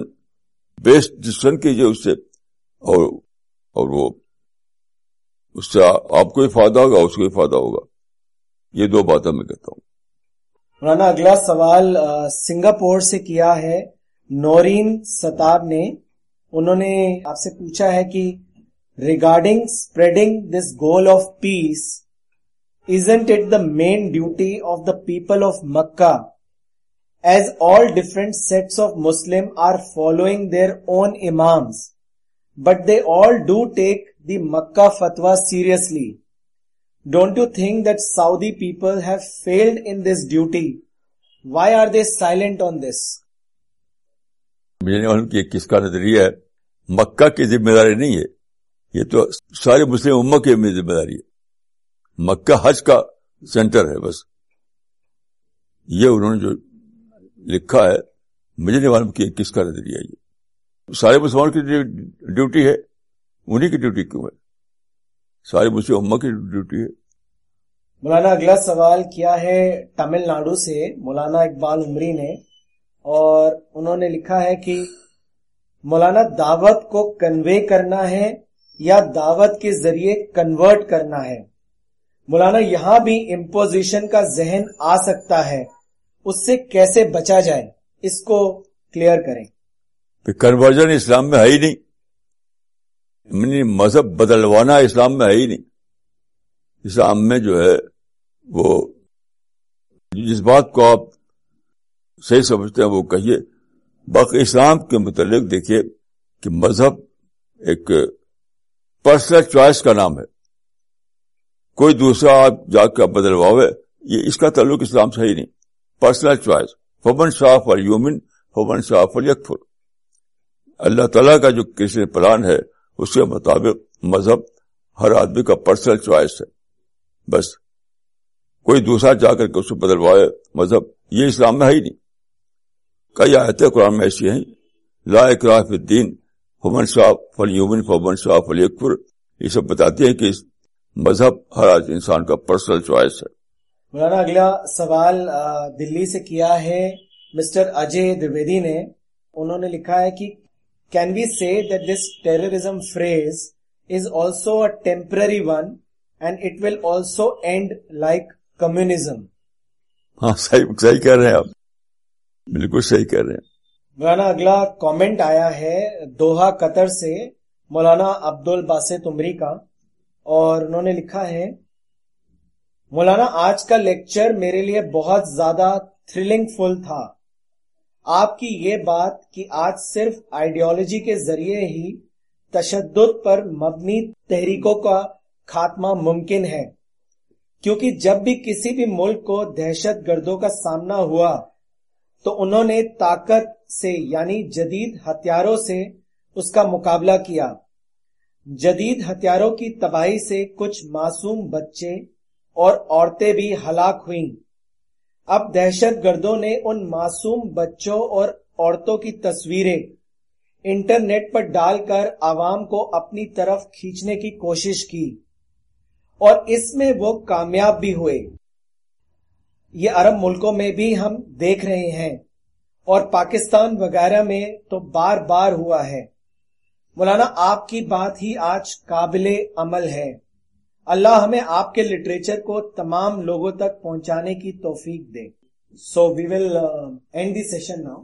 بیسڈ ڈسکشن کیجیے اس سے اور, اور وہ اس سے آپ کو ہی فائدہ ہوگا اس کو فائدہ ہوگا یہ دو باتیں میں کہتا ہوں مولانا اگلا سوال سنگاپور سے کیا ہے نورین ستاب نے انہوں نے آپ سے پوچھا ہے کہ regarding spreading this goal of peace isn't it the main duty of the people of Mecca as all different sects of Muslim are following their own imams but they all do take the Mecca fatwa seriously don't you think that Saudi people did in this duty why are they silent on this مجرم کی ایک کس کا نظریہ ہے مکہ کی ذمہ داری نہیں ہے یہ تو سارے مسلم امو کی ذمہ داری ہے مکہ حج کا سینٹر ہے بس یہ انہوں نے جو لکھا ہے مجھے نہیں معلوم کہ کس کا نظریہ یہ سارے مسلمانوں کی ڈیوٹی ہے انہیں کی ڈیوٹی کیوں ہے کی ڈیوٹی ہے مولانا اگلا سوال کیا ہے تمل ناڈو سے مولانا اقبال عمری نے اور انہوں نے لکھا ہے کہ مولانا دعوت کو کنوے کرنا ہے یا دعوت کے ذریعے کنورٹ کرنا ہے مولانا یہاں بھی امپوزیشن کا ذہن آ سکتا ہے اس سے کیسے بچا جائے اس کو کلیئر کریں کنورژن اسلام میں ہے ہی نہیں مذہب بدلوانا اسلام میں ہے ہی نہیں اسلام میں جو ہے وہ جس بات کو آپ صحیح سمجھتے ہیں وہ کہیے باقی اسلام کے متعلق دیکھیے کہ مذہب ایک پرسنل چوائس کا نام ہے کوئی دوسرا آپ جا کے بدلواوے یہ اس کا تعلق اسلام سے ہی نہیں پرسنل چوائس فمن شاہ اور یومن فمن شاہ اور یکفر اللہ تعالیٰ کا جو کسی پلان ہے اس کے مطابق مذہب ہر آدمی کا پرسنل چوائس ہے بس کوئی دوسرا جا کر کے اس کو بدلوائے مذہب یہ اسلام میں ہے ہی نہیں کئی آیتیں قرآن میں ایسی ہیں لا الدین ہومن شاہ یومن شاہ فلی اکبر یہ سب بتاتے ہیں کہ مذہب ہر انسان کا پرسنل چوائس ہے مولانا اگلا سوال دلی سے کیا ہے مسٹر اجے نے نے انہوں لکھا ہے کہ can we say that this terrorism phrase is also a temporary one and it will also end like communism? ہاں، کمزم صحیح کہہ رہے ہیں مولانا اگلا کامنٹ آیا ہے دوہا قطر سے مولانا عبد عمری کا اور انہوں نے لکھا ہے مولانا آج کا لیکچر میرے لیے بہت زیادہ تھرلنگ فل تھا آپ کی یہ بات کہ آج صرف آئیڈیالوجی کے ذریعے ہی تشدد پر مبنی تحریکوں کا خاتمہ ممکن ہے کیونکہ جب بھی کسی بھی ملک کو دہشت گردوں کا سامنا ہوا تو انہوں نے طاقت سے یعنی جدید ہتھیاروں سے اس کا مقابلہ کیا جدید ہتھیاروں کی تباہی سے کچھ معصوم بچے اور عورتیں بھی ہلاک ہوئیں اب دہشت گردوں نے ان معصوم بچوں اور عورتوں کی تصویریں انٹرنیٹ پر ڈال کر عوام کو اپنی طرف کھینچنے کی کوشش کی اور اس میں وہ کامیاب بھی ہوئے یہ عرب ملکوں میں بھی ہم دیکھ رہے ہیں اور پاکستان وغیرہ میں تو بار بار ہوا ہے مولانا آپ کی بات ہی آج قابل عمل ہے اللہ ہمیں آپ کے لٹریچر کو تمام لوگوں تک پہنچانے کی توفیق دے so we will end the session now